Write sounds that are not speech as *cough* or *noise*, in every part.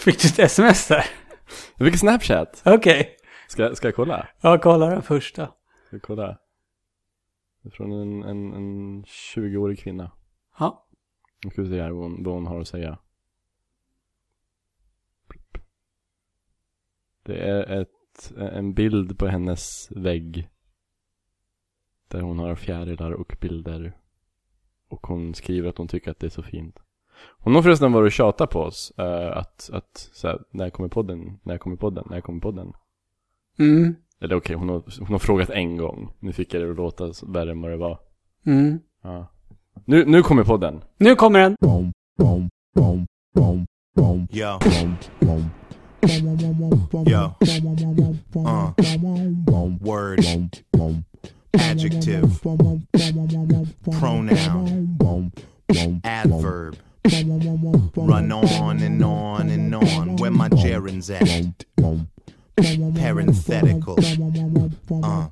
Fick du ett sms där? Jag fick Snapchat. Okej. Ska, ska jag kolla? Ja, kolla den första. Ska jag kolla? Från en, en, en 20-årig kvinna. Ja. Nu ska vi se här vad hon, vad hon har att säga. Det är ett, en bild på hennes vägg. Där hon har fjärilar och bilder. Och hon skriver att hon tycker att det är så fint. Hon har förresten varit och tjatat på oss. eh, att, att så här, när kommer podden? När kommer podden? När kommer podden? Mm. Eller okej, hon, har, hon har frågat en gång. Nu fick jag det att låta värre än vad det var. Mm. Ja. Nu, nu kommer podden. Nu kommer den. Uh. Word. Adjective. Pronoun. Adverb. Run on and on and on. Where my gerunds at? Parenthetical. Uh,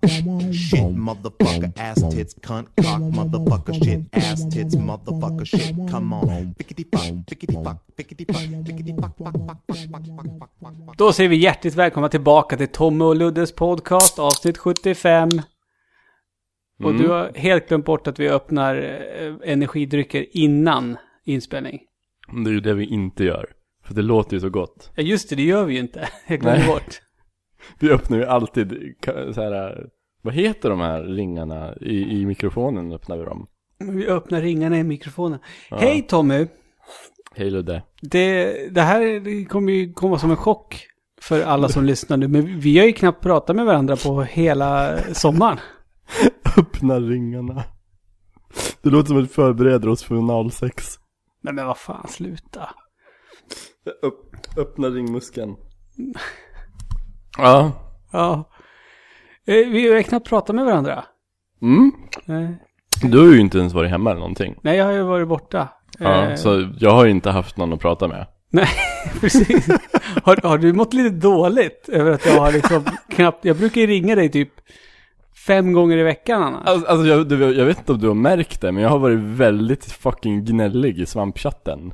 shit, motherfucker, ass tits, cunt, cock, motherfucker, shit, ass tits, motherfucker, shit. Come on. Pickety fuck, pickety fuck, pickety fuck, pickety fuck, fuck, fuck, fuck, fuck, fuck, fuck, fuck. Då säger vi hjärtligt välkomna tillbaka till Tommy och Luddes podcast, avsnitt 75. Och mm. du har helt glömt bort att vi öppnar eh, energidrycker innan inspelning. Det är ju det vi inte gör. För det låter ju så gott. Ja just det, det gör vi ju inte. *laughs* Jag glömde bort. *laughs* Vi öppnar ju alltid så här. Vad heter de här ringarna? I, i mikrofonen öppnar vi dem. Vi öppnar ringarna i mikrofonen. Hej Tommy! Hej Ludde. Det, det här kommer ju komma som en chock för alla som lyssnar nu. Men vi har ju knappt pratat med varandra på hela sommaren. *laughs* Öppna ringarna. Det låter som att vi förbereder oss för 06. Nej men vad fan, sluta. Upp, öppna ringmuskeln. *laughs* Ja. Ja. Eh, Vi har knappt pratat med varandra. Mm. Nej. Du har ju inte ens varit hemma eller någonting. Nej, jag har ju varit borta. Ja, Eh, så jag har ju inte haft någon att prata med. Nej, *laughs* precis. Har, har du mått lite dåligt över att jag har liksom knappt... Jag brukar ju ringa dig typ fem gånger i veckan annars. Alltså, alltså jag, du, jag vet inte om du har märkt det, men jag har varit väldigt fucking gnällig i svampchatten.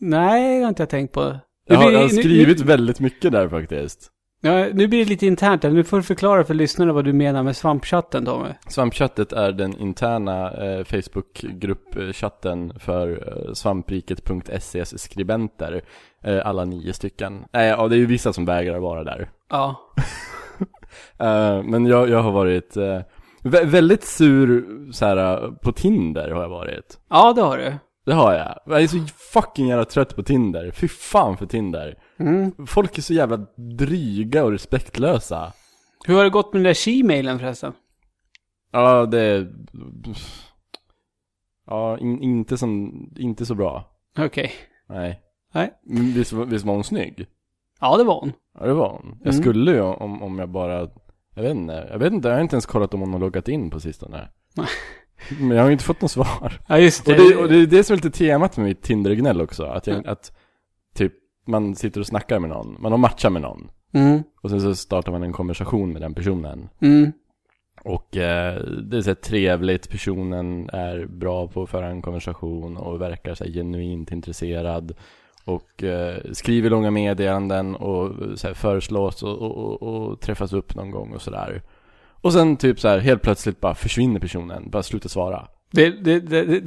Nej, det har inte jag tänkt på. Jag Nu har, jag har nu- skrivit väldigt mycket där faktiskt. Ja, nu blir det lite internt här. Nu får du förklara för lyssnarna vad du menar med svampchatten, Tommy. Svampchattet är den interna eh, Facebookgruppchatten för eh, svampriket.ses skribenter. Eh, alla nio stycken. Nej, ja, det är ju vissa som vägrar vara där. Ja. *laughs* Eh, men jag, jag har varit eh, vä- väldigt sur så här, på Tinder har jag varit. Ja, det har du. Det har jag. Jag är så fucking jävla trött på Tinder. Fy fan för Tinder. Mm. Folk är så jävla dryga och respektlösa. Hur har det gått med den där she-mailen förresten? Ja, det. Ja, in, inte, som, inte så bra. Okej. Nej. Nej. Men visst, visst var hon snygg? Ja, det var hon. Ja, det var hon. Jag Mm. skulle ju om, om jag bara... Jag vet inte. Jag vet inte, jag har inte ens kollat om hon har loggat in på sistone. Nej. Men jag har ju inte fått något svar. Ja, just Och det. det, och det är det som är lite temat med mitt Tinder-gnäll också. Att, jag, att typ, man sitter och snackar med någon. Man har matchat med någon. Mm. Och sen så startar man en konversation med den personen. Mm. Och eh, det är så här trevligt, personen är bra på att föra en konversation och verkar så här genuint intresserad. Och eh, skriver långa meddelanden och så här, föreslås och, och, och, och träffas upp någon gång och sådär. Och sen typ så här helt plötsligt bara försvinner personen, bara slutar svara. Det, det, det,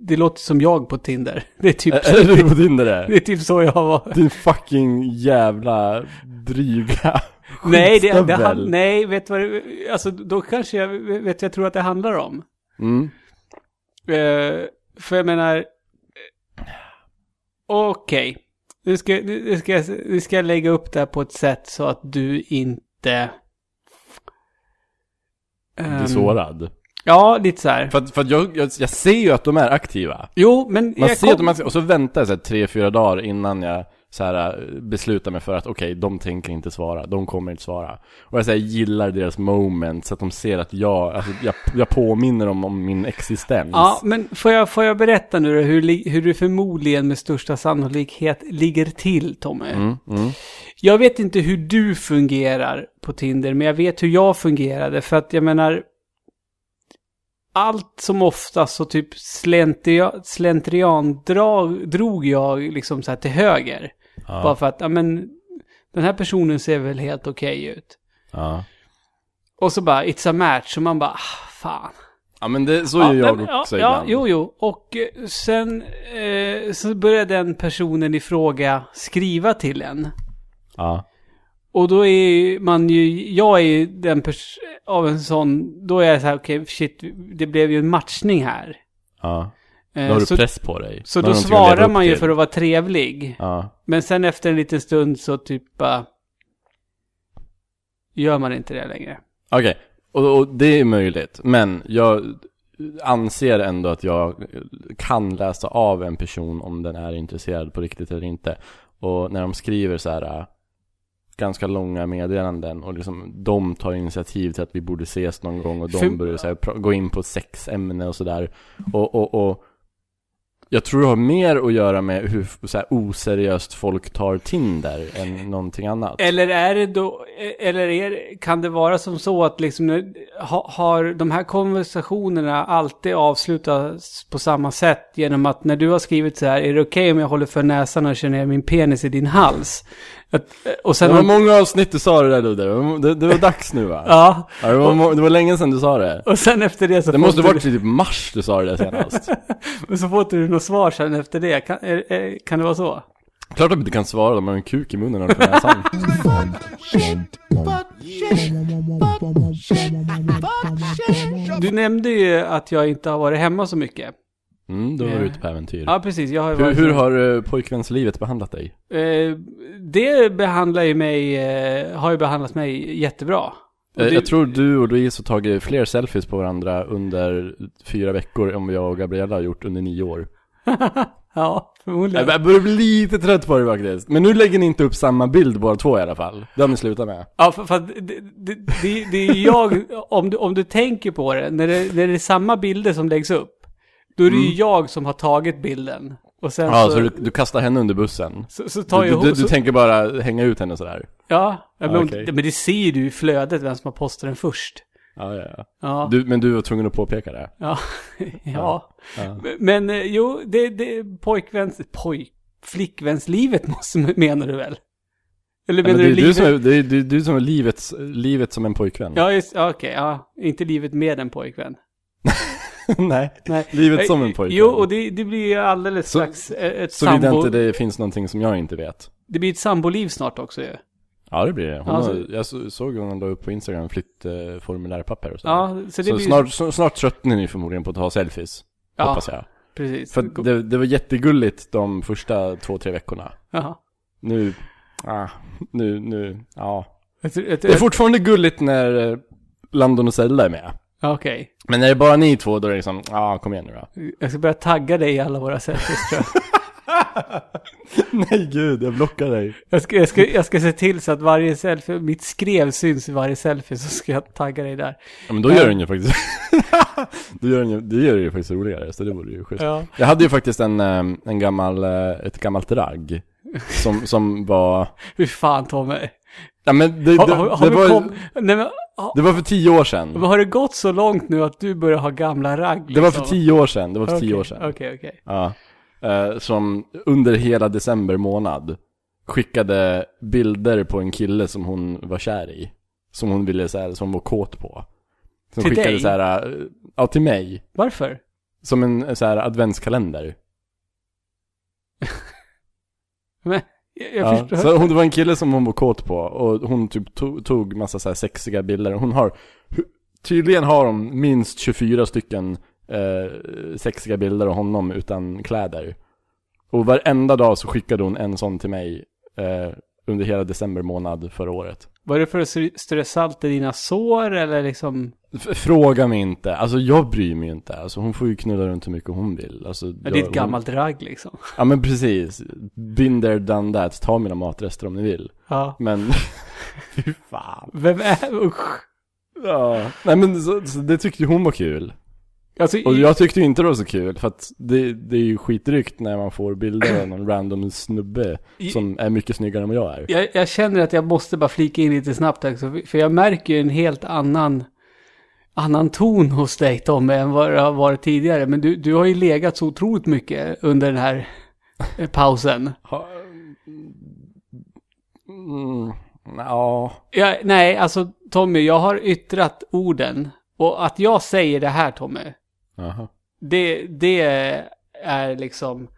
det, *laughs* låter som jag på Tinder. Det är typ, Är är du på Tinder det? *laughs* det är typ så jag var. Din fucking jävla dryga *laughs* Nej, det, det, nej, vet vad det, alltså då kanske jag, vet jag tror att det handlar om. Mm. Eh, för jag menar, eh, okej. Nu ska, nu, ska, nu ska lägga upp det här på ett sätt så att du inte... Blir Ehm, sårad. Ja, lite så här. För att, för att jag, jag, jag ser ju att de är aktiva. Jo, men... Man jag ser kom- att de är, och så väntar jag så här, tre, fyra dagar innan jag så här, beslutar mig för att okej, de tänker inte svara, de kommer inte svara. Och jag så här, gillar deras moment så att de ser att jag, alltså, jag, jag påminner dem om min existens. Ja, men får jag, får jag berätta nu då hur, hur du förmodligen med största sannolikhet ligger till, Tommy? Mm, mm. Jag vet inte hur du fungerar på Tinder, men jag vet hur jag fungerade. För att jag menar... allt som oftast så typ slentrian, slentrian drag, drog jag liksom så här till höger. Bara Ja, för att, ja men, den här personen ser väl helt okej ut. ja. Och så bara, it's a match, och man bara, ah, fan. ja men det, så Ja, gör jag men- också ja, ja, ibland. jo, jo. Och eh, sen eh, så började den personen i fråga skriva till en. Ja. Och då är man ju, jag är ju den pers- av en sån, då är jag så här, okej, shit, det blev ju en matchning här. ja. Eh, Då har du så press på dig. så då du leva svarar man ju för att vara trevlig. Ja. Men sen efter en liten stund så typ bara, gör man inte det längre. Okej, och, och det är möjligt. Men jag anser ändå att jag kan läsa av en person om den är intresserad på riktigt eller inte. Och när de skriver så här äh, ganska långa meddelanden och liksom de tar initiativ till att vi borde ses någon gång och de För- börjar så här, gå in på sexämne och sådär. Och, och, och jag tror det har mer att göra med hur så här, oseriöst folk tar Tinder än någonting annat. Eller är det då, eller är, kan det vara som så att liksom, ha, har de här konversationerna alltid avslutats på samma sätt genom att när du har skrivit så här, är det okej om jag håller för näsan och känner min penis i din hals? Att, och sen... Det var många avsnitt du sa det där Ludde, Det var- det, det var dags nu va? ja, Ja, det, var, det var länge sedan du sa det. och sen efter det så Det måste får varit typ mars du sa det där senast. *laughs* du, så får du något svar sen efter det. Kan, är, är, kan det vara så? Klart att du inte kan svara, de har en kuk i munnen och för näsan. Du nämnde ju att jag inte har varit hemma så mycket. Mm, då var du ute på äventyr. Ja, precis. Jag har Hur, varit hur har uh, pojkvänslivet behandlat dig? Eh, det behandlar ju mig, eh, har ju behandlat mig jättebra. Eh, det- Jag tror du och Louise har tagit fler selfies på varandra under fyra veckor än vad jag och Gabriella har gjort under nio år. *laughs* ja, förmodligen. Jag börjar bli lite trött på det faktiskt. Men nu lägger ni inte upp samma bild båda två i alla fall. Det har ni slutat med. Ja, för, för att det, det, det, det är jag, om du, om du tänker på det när, det, när det är samma bilder som läggs upp, då är det ju jag som har tagit bilden. Och sen Mm. Ja, så, så du, du kastar henne under bussen. så, så tar Du, jag du, du, så, tänker bara hänga ut henne sådär? Ja, ja, men, om- okej. men det ser ju du i flödet vem som har postat den först. Ja, ja, ja. Ja, Du, men du var tvungen att påpeka det? ja, *laughs* ja. Ja. Men eh, jo, det, det pojkväns, pojk, flickvänslivet måste, menar du väl? Eller men menar det du du livet? som är, det är, det är du som är livets, livet som en pojkvän. Ja, just, ja, okej, ja. Inte livet med en pojkvän. *laughs* *laughs* Nej, Nej. livet som Eh, en pojkvän. Jo, och det, det blir ju alldeles Så- strax eh, ett Såvida sambo... inte Det... det finns någonting som jag inte vet. blir ett samboliv snart också ju. Ja, det blir det. Hon Ja, så- har, jag så- såg hon la upp på Instagram flyttformulärpapper och så. Ja, så det så blir... snart, så, snart tröttnar ni förmodligen på att ta selfies. ja, Hoppas jag. precis. För det, det var jättegulligt de första två, tre veckorna. Jaha. Nu, ah, nu, nu, ja. Ett, Det är fortfarande gulligt när eh, Landon och Zelda är med. Okej. Men när det är bara ni två, då är det liksom, ja, ah, kom igen nu då. Jag ska börja tagga dig i alla våra selfies tror jag. *laughs* Nej gud, jag blockar dig. Jag ska, jag, ska, jag ska se till så att varje selfie, mitt skrev syns i varje selfie så ska jag tagga dig där. Ja, men då gör den ju faktiskt, *laughs* då gör den ju, det gör det ju faktiskt roligare, så det vore ju schysst. Ja. Jag hade ju faktiskt en, eh, en gammal, eh, ett gammalt ragg. Som, som var, Hur fan Tommy? Ja men det, Har, det, har, har det, var, kom... Nej men, har, det var för tio år sedan. men har det gått så långt nu att du börjar ha gamla ragg? Det var för liksom? tio år sedan, det var för tio Okej, år sedan. Okej, okej. Ja. Eh, som under hela december månad skickade bilder på en kille som hon var kär i. Som hon ville så här, som hon var kåt på. Som Till skickade dig? så här, eh, ja till mig. Varför? Som en så här adventskalender. *laughs* Men, jag, jag Ja, så hon, det var en kille som hon var kåt på och hon typ tog, tog massa så här sexiga bilder. Hon har, tydligen har hon minst 24 stycken eh, sexiga bilder av honom utan kläder. Och varenda dag så skickade hon en sån till mig eh, under hela december månad förra året. Var det för att strö- salt i dina sår eller liksom? Fråga mig inte, alltså jag bryr mig inte. Alltså hon får ju knulla runt hur mycket hon vill. Alltså, jag, det är ett hon- gammalt ragg liksom. *laughs* Ja men precis. Been there, done that. Ta mina matrester om ni vill. Ja. Men, *laughs* fy fan. Vem är, usch. Ja, nej men så, så det tyckte hon var kul. Alltså, Och jag tyckte inte det var så kul, för att det, det är ju skitrykt när man får bilder av någon random snubbe som är mycket snyggare än vad jag är. jag, jag känner att jag måste bara flika in lite snabbt också, för jag märker ju en helt annan... annan ton hos dig Tommy än vad det har varit tidigare. Men du, du har ju legat så otroligt mycket under den här eh, pausen. Mm, ja, Ja, nej, alltså Tommy, jag har yttrat orden. Och att jag säger det här Tommy, jaha. det, det är liksom...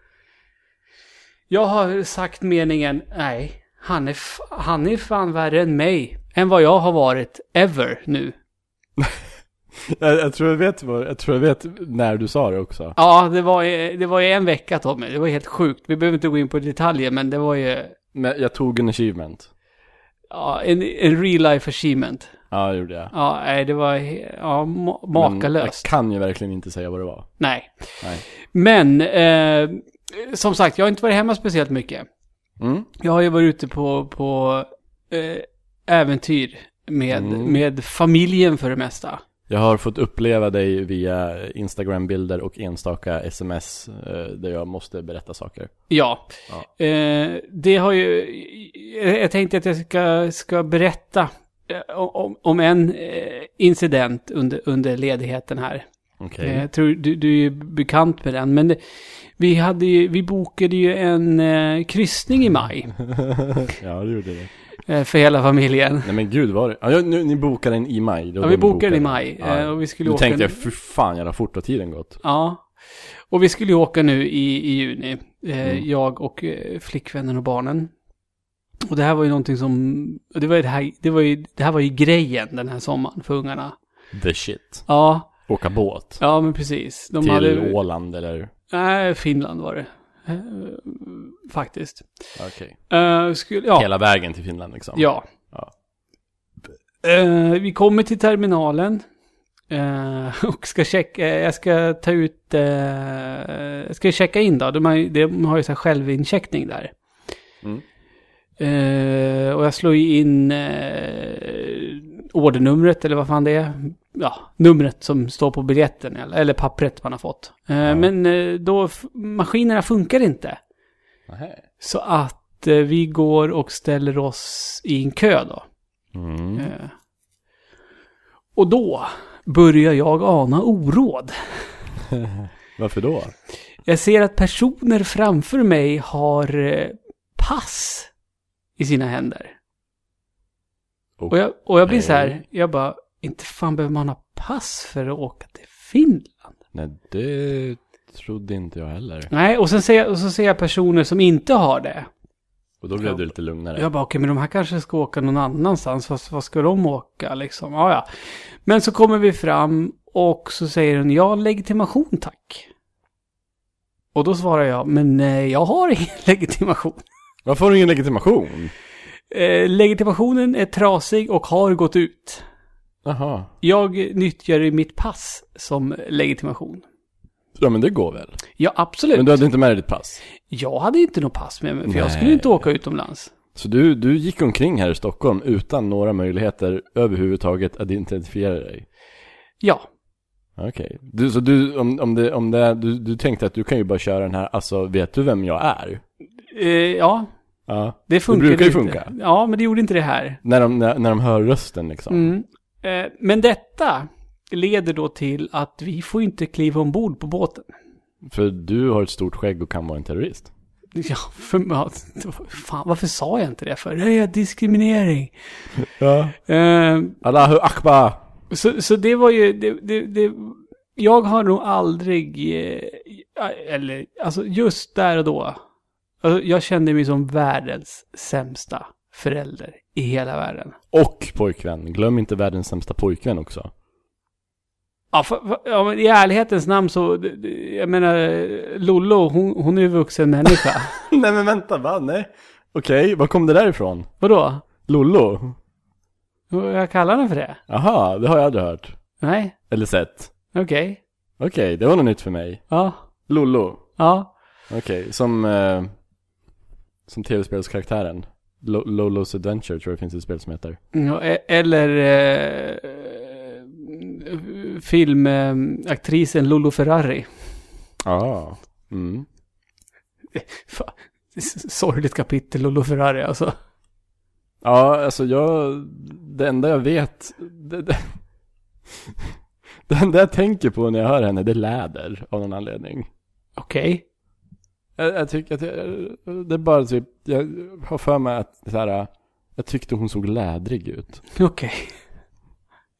Jag har sagt meningen, nej, han är, han är fan värre än mig. Än vad jag har varit ever nu. *laughs* Jag, jag, tror jag, vet jag tror jag vet när du sa det också. Ja, det var, det var ju en vecka Tommy. Det var helt sjukt. Vi behöver inte gå in på detaljer, men det var ju Men jag tog en achievement. ja, en, en real life achievement. Ja, det gjorde jag. Ja, nej, det var ja, ma- Men makalöst. jag kan ju verkligen inte säga vad det var. Nej. Nej. Men, eh, som sagt, jag har inte varit hemma speciellt mycket. Mm. Jag har ju varit ute på, på eh, äventyr med, Mm. med familjen för det mesta. Jag har fått uppleva dig via Instagram-bilder och enstaka sms eh, där jag måste berätta saker. Ja. Ja. Eh, det har ju... Jag tänkte att jag ska, ska berätta om, om en eh, incident under, under ledigheten här. Eh, Jag tror du, du är ju bekant med den. Men det, vi, hade ju, vi bokade ju en eh, kryssning i maj *laughs* ja, det gjorde det. eh, för hela familjen. Nej men gud var det? Ja, nu, ni bokade den i maj. Ja, vi bokade den i maj. Ja. eh, Och vi skulle Då åka tänkte nu- jag, för fan jävla fort har tiden gått. Ja. Och vi skulle ju åka nu i, i juni. Eh, Mm. Jag och eh, flickvännen och barnen. Och det här var ju någonting som... Det, var ju det, här, det, var ju, det här var ju grejen den här sommaren för ungarna. The shit. Ja, Åka båt. ja men precis. De till hade... Åland eller? Nej, Finland var det. Eh, faktiskt. Okej. Eh, skulle, ja. Hela vägen till Finland liksom? Ja. Ja. Eh, vi kommer till terminalen. eh, *laughs* och ska checka, eh, jag ska ta ut, uh, jag ska checka in då. De har, ju- de har ju så här självincheckning där. Mm. Eh, och jag slår ju in uh, ordernumret eller vad fan det är. Ja, numret som står på biljetten eller, eller pappret man har fått. Eh, Ja. Men då, maskinerna funkar inte. Nähä. Så att vi går och ställer oss i en kö då. Mm. Och då börjar jag ana oråd. *laughs* Varför då? Jag ser att personer framför mig har pass i sina händer. Och jag, och jag blir så här, jag bara, inte fan behöver man ha pass för att åka till Finland? Nej, det trodde inte jag heller. Nej, och sen ser jag, och så ser jag personer som inte har det. Och då blev du lite lugnare. Jag bara, okej, men de här kanske ska åka någon annanstans. Vad, vad ska de åka liksom? Ja, ja. Men så kommer vi fram och så säger hon, ja, legitimation tack. Och då svarar jag, men nej, jag har ingen *laughs* legitimation. Varför har du ingen legitimation? Eh, legitimationen är trasig och har gått ut. Jaha. Jag nyttjar mitt pass som legitimation. Ja men det går väl? Ja, absolut. Men du hade inte med dig ditt pass? Jag hade inte något pass med mig, för jag Nej. skulle inte åka utomlands. Så du, du gick omkring här i Stockholm utan några möjligheter överhuvudtaget att identifiera dig? Ja, Okej. Du, så du, om, om det, om det, du, du tänkte att du kan ju bara köra den här, alltså vet du vem jag är? eh, ja, Ja. det funkar brukar ju funka. Ja, men det gjorde inte det här. När de, när, när de hör rösten liksom. Mm. Eh, men detta leder då till att vi får inte kliva ombord på båten. För du har ett stort skägg och kan vara en terrorist. Ja, för, ja, fan, varför sa jag inte det för? Det är diskriminering. *laughs* Ja. Eh, Allahu akbar! så, så det var ju, det, det, det, jag har nog aldrig, eh, eller alltså just där och då, alltså, jag kände mig som världens sämsta förälder i hela världen. Och pojkvän. Glöm inte världens sämsta pojkvän också. Ja, för, för, ja, men i ärlighetens namn så, jag menar, Lollo, hon, hon är ju vuxen människa. *laughs* Nej men vänta, va? Nej. Okej, var kom det där ifrån? Vadå? Lollo? Jag kallar henne för det? Aha, det har jag aldrig hört. Nej, Eller sett. okej. Okej, det var något nytt för mig. Ja, Lollo. ja. Okej, som, eh, som tv-spelskaraktären. Lo- Lolos Adventure tror jag det finns ett spel som heter. Ja, e- Eller eh, filmaktrisen Lolo Ferrari. Ja. Mm. Fan, s- Sorgligt kapitel Lolo Ferrari alltså. Ja, alltså jag, det enda jag vet, det, det, *laughs* Det enda jag tänker på när jag hör henne, det är läder av någon anledning. Okej. Jag, jag tycker att jag, det är bara typ, jag har för mig att så här, jag tyckte hon såg lädrig ut. *laughs* Okej.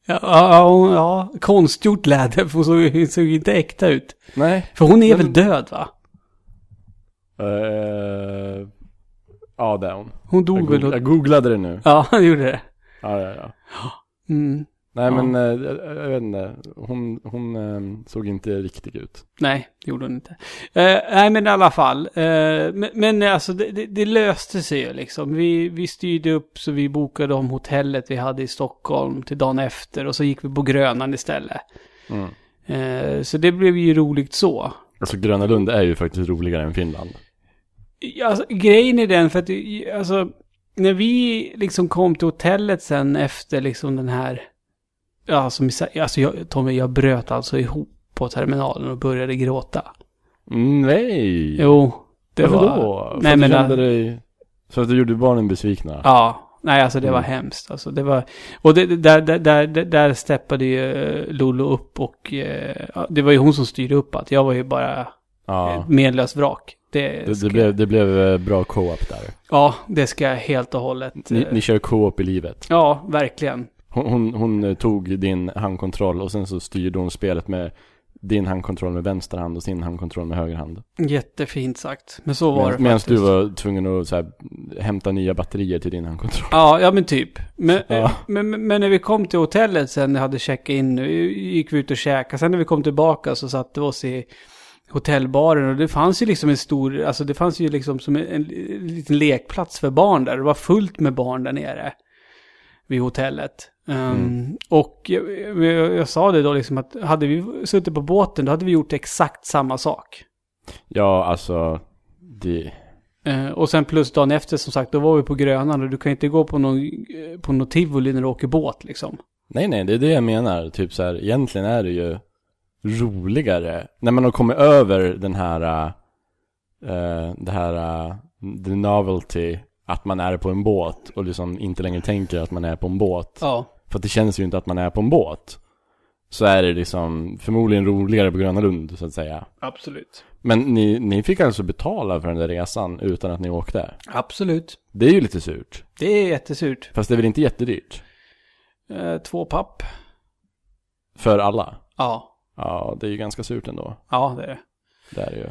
Ja, ja, hon- ja, konstgjort läder, för hon såg, såg inte äkta ut. Nej. För hon är Men- väl död va? Uh, ja, det är hon. Hon Jag, dog väl goog- och... jag googlade det nu. Ja, *laughs* han gjorde det. Ja, ja, ja. Mm. Nej Ja. men, eh, jag, jag vet inte. Hon, hon eh, såg inte riktig ut. Nej, det gjorde hon inte. Eh, nej, men i alla fall. Eh, men, men alltså, det, det, det löste sig ju liksom. Vi, vi styrde upp så vi bokade om hotellet vi hade i Stockholm till dagen efter. Och så gick vi på Grönan istället. Mm. Eh, så det blev ju roligt så. Alltså Gröna Lund är ju faktiskt roligare än Finland. Ja, Alltså, grejen är den för att, alltså, när vi liksom kom till hotellet sen efter liksom den här, sa- alltså jag, Tommy, jag bröt alltså ihop på terminalen och började gråta. Mm, nej! Jo, det Varför var... då? För Nej, att men, du kände äh, dig... Så att du gjorde barnen besvikna? Ja, nej alltså det var Mm. hemskt. Alltså det var, och det, där, där, där, där, steppade ju eh, Lollo upp och eh, det var ju hon som styrde upp att jag var ju bara Ja. ett menlöst vrak. Det, Det, det, blev, det blev eh, bra co-op där. Ja, det ska jag helt och hållet... Ni, ni kör co-op i livet. Ja, verkligen. Hon, hon, hon eh, tog din handkontroll och sen så styrde hon spelet med din handkontroll med vänster hand och sin handkontroll med höger hand. Jättefint sagt. Men så var det Medan du var tvungen att så här, hämta nya batterier till din handkontroll. Ja, ja men typ. Men, Ja. eh, men, men, men när vi kom till hotellet sen, när hade checkat in, eh, gick vi ut och käkade. Sen när vi kom tillbaka så satte vi oss i hotellbaren och det fanns ju liksom en stor, alltså det fanns ju liksom som en, en liten lekplats för barn där. Det var fullt med barn där nere vid hotellet. Um, Mm. Och jag, jag, jag sa det då liksom att hade vi suttit på båten då hade vi gjort exakt samma sak. Ja, alltså. Det... Eh, och sen plus dagen efter som sagt, då var vi på Grönan och du kan inte gå på någon, eh, på någon tivoli när du åker båt liksom. Nej, nej, det är det jag menar. Typ så här, egentligen är det ju roligare när man har kommit över den här, uh, det här, uh, the novelty, att man är på en båt och liksom inte längre tänker att man är på en båt. Ja. För att det känns ju inte att man är på en båt. Så är det liksom förmodligen roligare på Gröna Lund, så att säga. Absolut. Men ni, ni fick alltså betala för den där resan utan att ni åkte? Absolut. Det är ju lite surt. Det är jättesurt. Fast det är väl inte jättedyrt? Eh, två papp. För alla? Ja. Ja, det är ju ganska surt ändå. Ja, det är det. Det är det ju.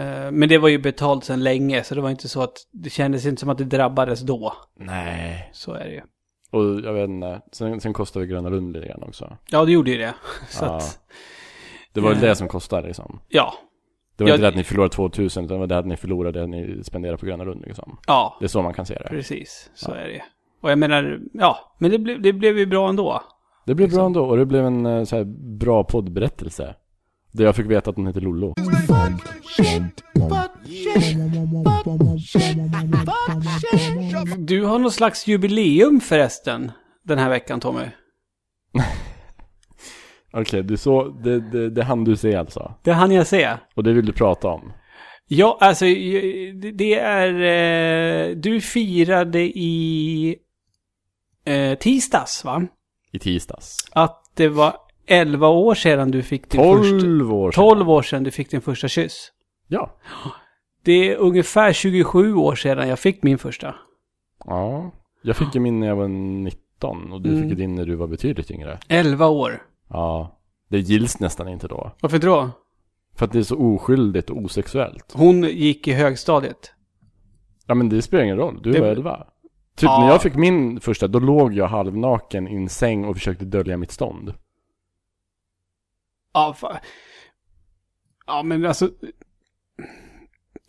Eh, men det var ju betalt sedan länge, så det var inte så att det kändes inte som att det drabbades då. Nej. Så är det ju. Och jag vet inte, sen, sen kostade Gröna Lund lite grann också. Ja, det gjorde ju det. *laughs* Så Ja. att, Det var Eh. det som kostade liksom. ja. Det var Ja, inte det- att ni förlorade 2000, utan det var det att ni förlorade det ni spenderade på Gröna Lund liksom. Ja, Det är så man kan se det. precis. Så Ja. är det Och jag menar, ja, men det, blev det blev ju bra ändå. Det blev bra Liksom. ändå, och det blev en eh, så här, bra poddberättelse. Där jag fick veta att hon heter Lollo. Du har någon slags jubileum förresten, den här veckan Tommy. *laughs* Okej, du så, det, det, det hann du se alltså. Det hann jag se. Och det vill du prata om. Ja, alltså det är... Eh, du firade i eh, tisdags, va? I tisdags. Att det var 11 år sedan du fick din första... 12 år sedan. 12 år sedan du fick din första kyss. Ja. Det är ungefär 27 år sedan jag fick min första. Ja. Jag fick ju min när jag var 19 och du Mm. fick din när du var betydligt yngre. 11 år. Ja. Det gills nästan inte då. Varför då? För att det är så oskyldigt och osexuellt. Hon gick i högstadiet. Ja men det spelar ingen roll, du Det- var 11. Typ Ja. när jag fick min första, då låg jag halvnaken i en säng och försökte dölja mitt stånd. Ja, fa... ja men alltså...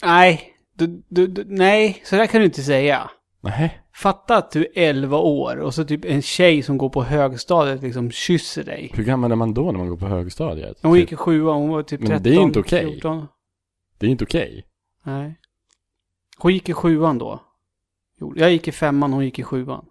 Nej. Du, du, du, nej, så där kan du inte säga. Nej. Fatta att du är 11 år och så typ en tjej som går på högstadiet liksom kysser dig. Hur gammal är man då när man går på högstadiet? Hon Typ, gick i sjuan, hon var typ Men 13, det är inte okej. 14. Det är inte okej. Nej. Hon gick i sjuan då. Jag gick i femman, hon gick i sjuan.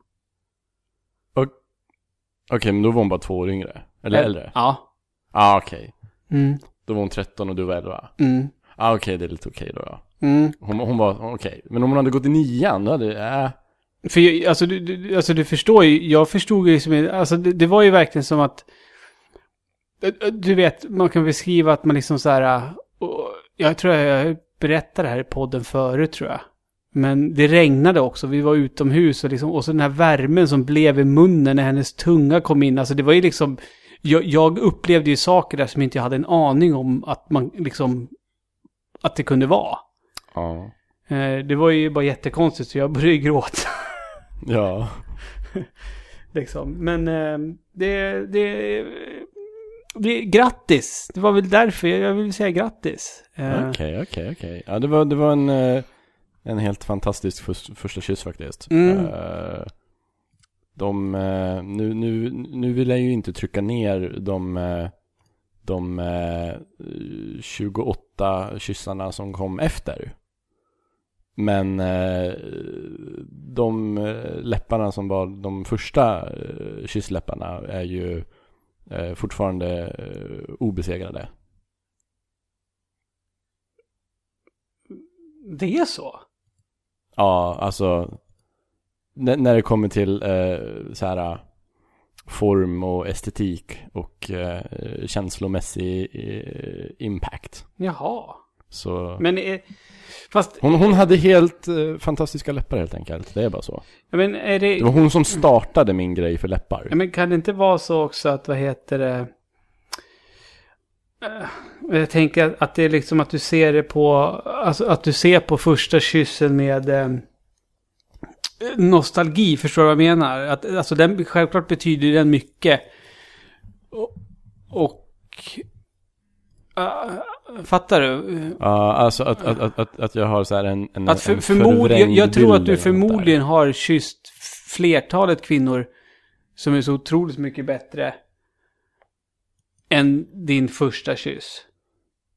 Okej, men då var hon bara två år yngre. Eller Äl- äldre. Ja. Ah, okej. Mm. Då var hon 13 och du var 11. Mm. ah, okej, det är lite okej då ja. Mm. Hon, hon var, okej. Men om hon hade gått i nian, då hade, äh. För jag, alltså, du, du, alltså du förstår ju, jag förstod ju liksom, alltså det, det var ju verkligen som att Du vet, man kan beskriva att man liksom så här... och Jag tror jag berättade det här i podden förut tror jag. Men det regnade också, vi var utomhus och, liksom, och så den här värmen som blev i munnen när hennes tunga kom in. Alltså det var ju liksom... Jag, jag upplevde ju saker där som inte jag hade en aning om att man liksom... Att det kunde vara. Ja. Eh, Det var ju bara jättekonstigt så jag började gråta. *laughs* Ja. *laughs* liksom. Men eh, det, det, det... Grattis! Det var väl därför jag, jag vill säga grattis. Eh, Okej, okej, okej. Ja, det var, det var en, en helt fantastisk först, första kyss faktiskt. Mm. Eh, De, eh, nu, nu, nu vill jag ju inte trycka ner de, eh, de eh, 28 kyssarna som kom efter. Men eh, de eh, läpparna som var de första eh, kyssläpparna är ju eh, fortfarande eh, obesegrade. Det är så? Ja, alltså när, det kommer till eh, så här form och estetik och eh, känslomässig eh, impact. Jaha. Så Men, är, fast, hon, hon hade helt eh, fantastiska läppar helt enkelt. Det är bara så. ja, men är det... Det var hon som startade min grej för läppar. Ja, men kan det inte vara så också att, vad heter det... Eh, Jag tänker att det är liksom att du ser det på, alltså att du ser på första kyssen med eh, nostalgi, förstår du vad jag menar? Att, alltså den, självklart betyder den mycket. Och, och eh, fattar du? Ja, alltså att, att, att, att, jag har så här en, en, Att för, en förmodligen, jag tror att du förmodligen har kysst flertalet kvinnor som är så otroligt mycket bättre än din första kyss.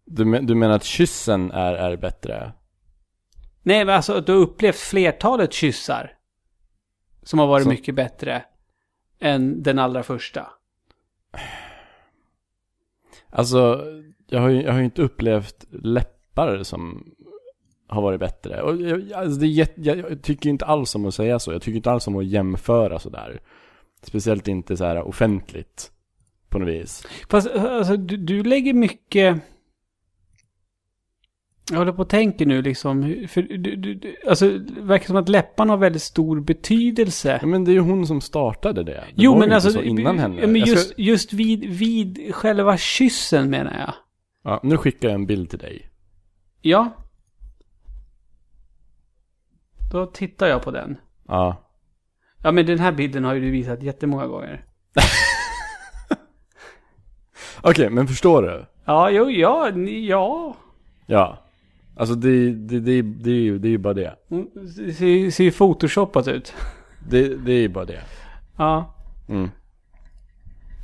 Du, men, du menar att kyssen är, är bättre? Nej, men alltså du har upplevt flertalet kyssar som har varit Så- mycket bättre än den allra första. Alltså, jag har ju, jag har ju inte upplevt läppar som har varit bättre. Och jag, alltså det är jag, jag tycker inte alls om att säga så. Jag tycker inte alls om att jämföra sådär. Speciellt inte så här offentligt. På något vis. Fast alltså, du, du lägger mycket... Jag håller på att tänka nu liksom. För du, du, du, alltså, det verkar som att läpparna har väldigt stor betydelse. Ja, men det är ju hon som startade det. det Jo, men alltså... så innan henne. ja, Men ska- just, just vid, vid själva kyssen menar jag. ja, nu skickar jag en bild till dig. Ja. Då tittar jag på den. Ja. Ja, men den här bilden har ju du visat jättemånga gånger. *laughs* Okej, men förstår du? Ja, jo, ja, ja. Ja. Alltså det, det, det, det, är ju, det är ju bara det. Mm, Det ser, ser ju photoshoppat ut. Det, det är ju bara det. Ja, Mm.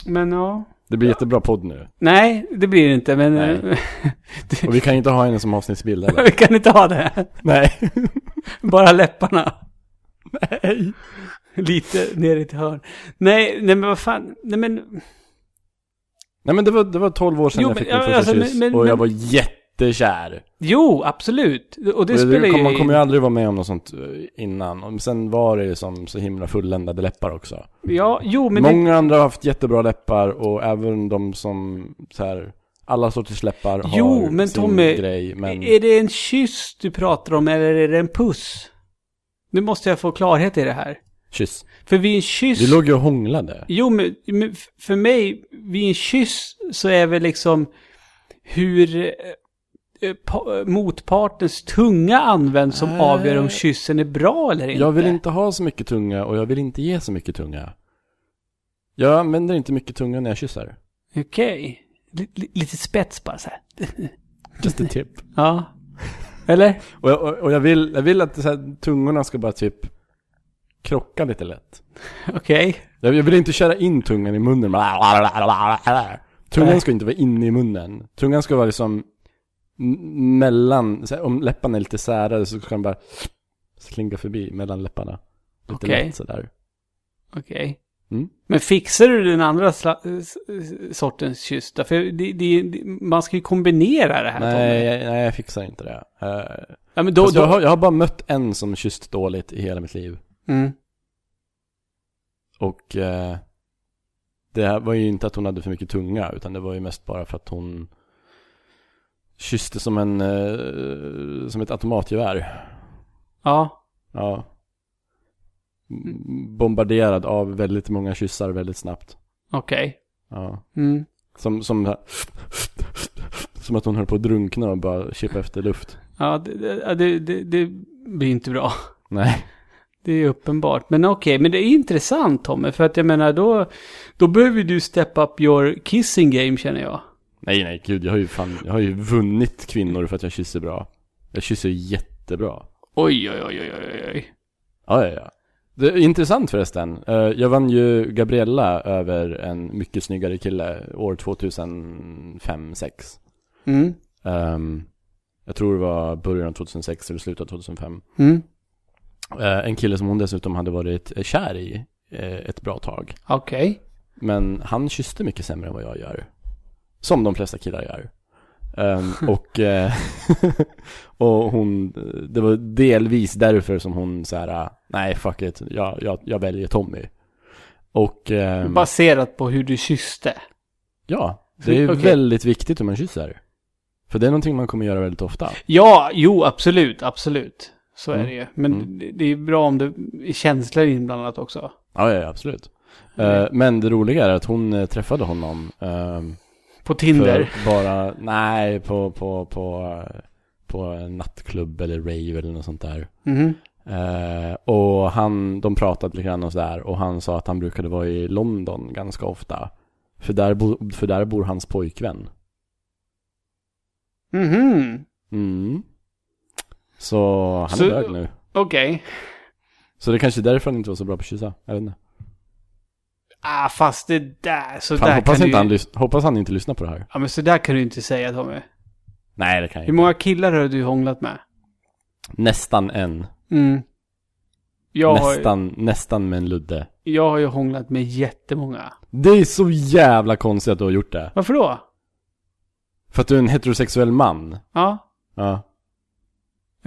men ja. Det blir jättebra podd nu. Nej, det blir det inte, men... Nej. eh, *laughs* Och vi kan inte ha henne som avsnittsbild eller? *laughs* vi kan inte ha det. Nej. *laughs* Bara läpparna. Nej. Lite ner i ett hörn. Nej, nej men vad fan. Nej men... Nej men det var, det var 12 år sedan Jo, jag men- fick min första alltså, kyss. men- och jag var jättekär. Jo, absolut. Och det Och det, spelar ju... man kommer ju aldrig vara med om något sånt eh, innan. Och sen var det ju som så himla fulländade läppar också. Ja, jo, men... det- Många andra har haft jättebra läppar och även de som så här alla sorters läppar har Jo, men sin Tommy, grej. Men Är det en kyss du pratar om eller är det en puss? Nu måste jag få klarhet i det här. kyss. För vid en kyss... Vi låg ju och hånglade. Jo, men, men för mig, vid en kyss så är väl liksom hur motpartens tunga används som Äh. avgör om kyssen är bra eller inte. Jag vill inte ha så mycket tunga och jag vill inte ge så mycket tunga. Jag använder inte mycket tunga när jag kysser. Okej. Li- lite spets bara så här. *laughs* Just a tip. Ja. Eller? Och jag, och- jag vill, jag vill att här, tungorna ska bara typ krocka lite lätt. Okej. Jag, jag vill inte köra in tungan i munnen. Tungan ska inte vara inne i munnen. Tungan ska vara liksom mellan, här, om läpparna är lite särade så ska den bara slinka förbi mellan läpparna. Lite Okej. lätt sådär. Okej. Mm. Men fixar du den andra sortens kyss? För det, det, det, man ska ju kombinera det här. Nej, jag, nej, jag fixar inte det. Uh, Ja, men då... då jag, har, jag har bara mött en som kysst dåligt i hela mitt liv. mm. Och eh, det det här var ju inte att hon hade för mycket tunga, utan det var ju mest bara för att hon kysste som en, eh, som ett automatgevär. Ja. Ja. Bombarderad av väldigt många kyssar väldigt snabbt. Okej. Ja. Mm. Som, som, som att hon höll på att drunkna och bara chippa efter luft. Ja, det, det, det, det, det blir inte bra. Nej. Det är uppenbart. Men okej, men det är intressant Tommy. För att jag menar då, då behöver du step up your kissing game känner jag. Nej, nej, gud, jag har ju fan, jag har ju vunnit kvinnor för att jag kysser bra. Jag kysser jättebra. Oj, oj, oj, oj, oj, oj. Ja, ja, ja. Det är intressant förresten. Eh, Jag vann ju Gabriella över en mycket snyggare kille år 2005-6. Mm. Um, jag tror det var början av 2006 eller slutet av 2005. Mm. Eh, en kille som hon dessutom hade varit eh, kär i ett bra tag. Okej. Men han kysste mycket sämre än vad jag gör. Som de flesta killar gör. Ehm, *laughs* och, eh, *laughs* och hon, det var delvis därför som hon så här, nej fuck it, jag, jag, jag väljer Tommy. Och ehm, Baserat på hur du kysste. ja, det är Okej. väldigt viktigt hur man kysser. För det är någonting man kommer göra väldigt ofta. Ja, jo, absolut, absolut. Så är Mm. det ju. Men Mm. det, är bra om det är känslor inblandat också. Ja, ja, absolut. Eh, men det roliga är att hon eh, träffade honom ehm, På Tinder. Bara, nej, på, på, på, på en nattklubb eller rave eller något sånt där. Mhm. Eh, och han, de pratade lite grann och sådär och han sa att han brukade vara i London ganska ofta. För där, bo, för där bor hans pojkvän. Mhm. Mm. Så han Så- är bög nu. Okej. Så det är kanske är därför han inte var så bra på att kyssa. Jag vet inte. Ah, fast det där, så Fan, där hoppas, kan inte du... han hoppas han inte lyssnar på det här. Ja, men så där kan du inte säga Tommy. Nej, det kan jag Hur inte. många killar har du hånglat med? Nästan en. Mm. Jag har, nästan, nästan med en ludde. jag har ju hånglat med jättemånga. Det är så jävla konstigt att du har gjort det. Varför då? För att du är en heterosexuell man. Ja. Ja.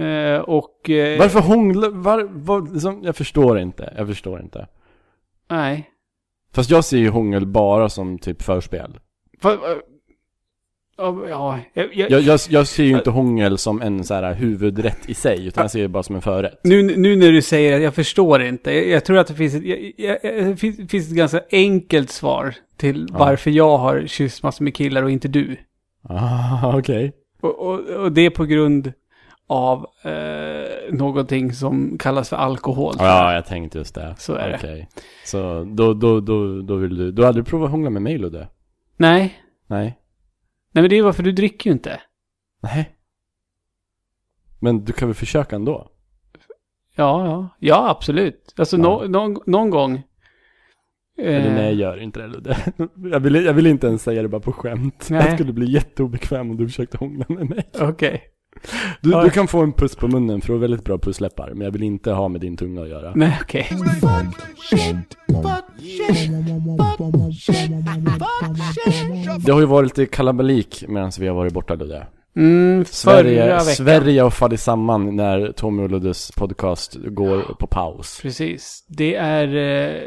Eh, och... Eh, Varför hångla, var, var, liksom, jag förstår inte, jag förstår inte. Nej. Fast jag ser ju hångel bara som typ förspel. Va, va, ja, ja, jag, jag, Jag, jag, ser ju inte hångel som en så här huvudrätt i sig, utan jag ser det bara som en förrätt. nu, nu när du säger att jag förstår inte. Jag, tror att det finns ett, jag, finns, finns ett ganska enkelt svar till Ja. varför jag har kysst massor med killar och inte du. Ah, okej. Och, och, och det är på grund av eh, någonting som kallas för alkohol. Ja, jag tänkte just det. Så är det. Okej. Så då, då, då, då vill du, du har aldrig provat hångla med mig Ludde? Nej. Nej. Nej men det är ju varför du dricker ju inte. Nej. Men du kan väl försöka ändå? Ja, ja. Ja, absolut. Alltså Ja. nå- någon, någon gång. Eh, Eller nej, jag gör inte det Ludde. *laughs* Jag vill, jag vill inte ens säga det bara på skämt. Nej. Jag skulle bli jätteobekväm om du försökte hångla med mig. Okej. Du, du kan få en puss på munnen för du har väldigt bra pussläppar, men jag vill inte ha med din tunga att göra. Nej, okej. Det har ju varit lite kalabalik medan vi har varit borta Ludde. Mm, Sverige. Sverige har fallit samman när Tommy och Luddes podcast går på paus. Precis. Det är... Eh,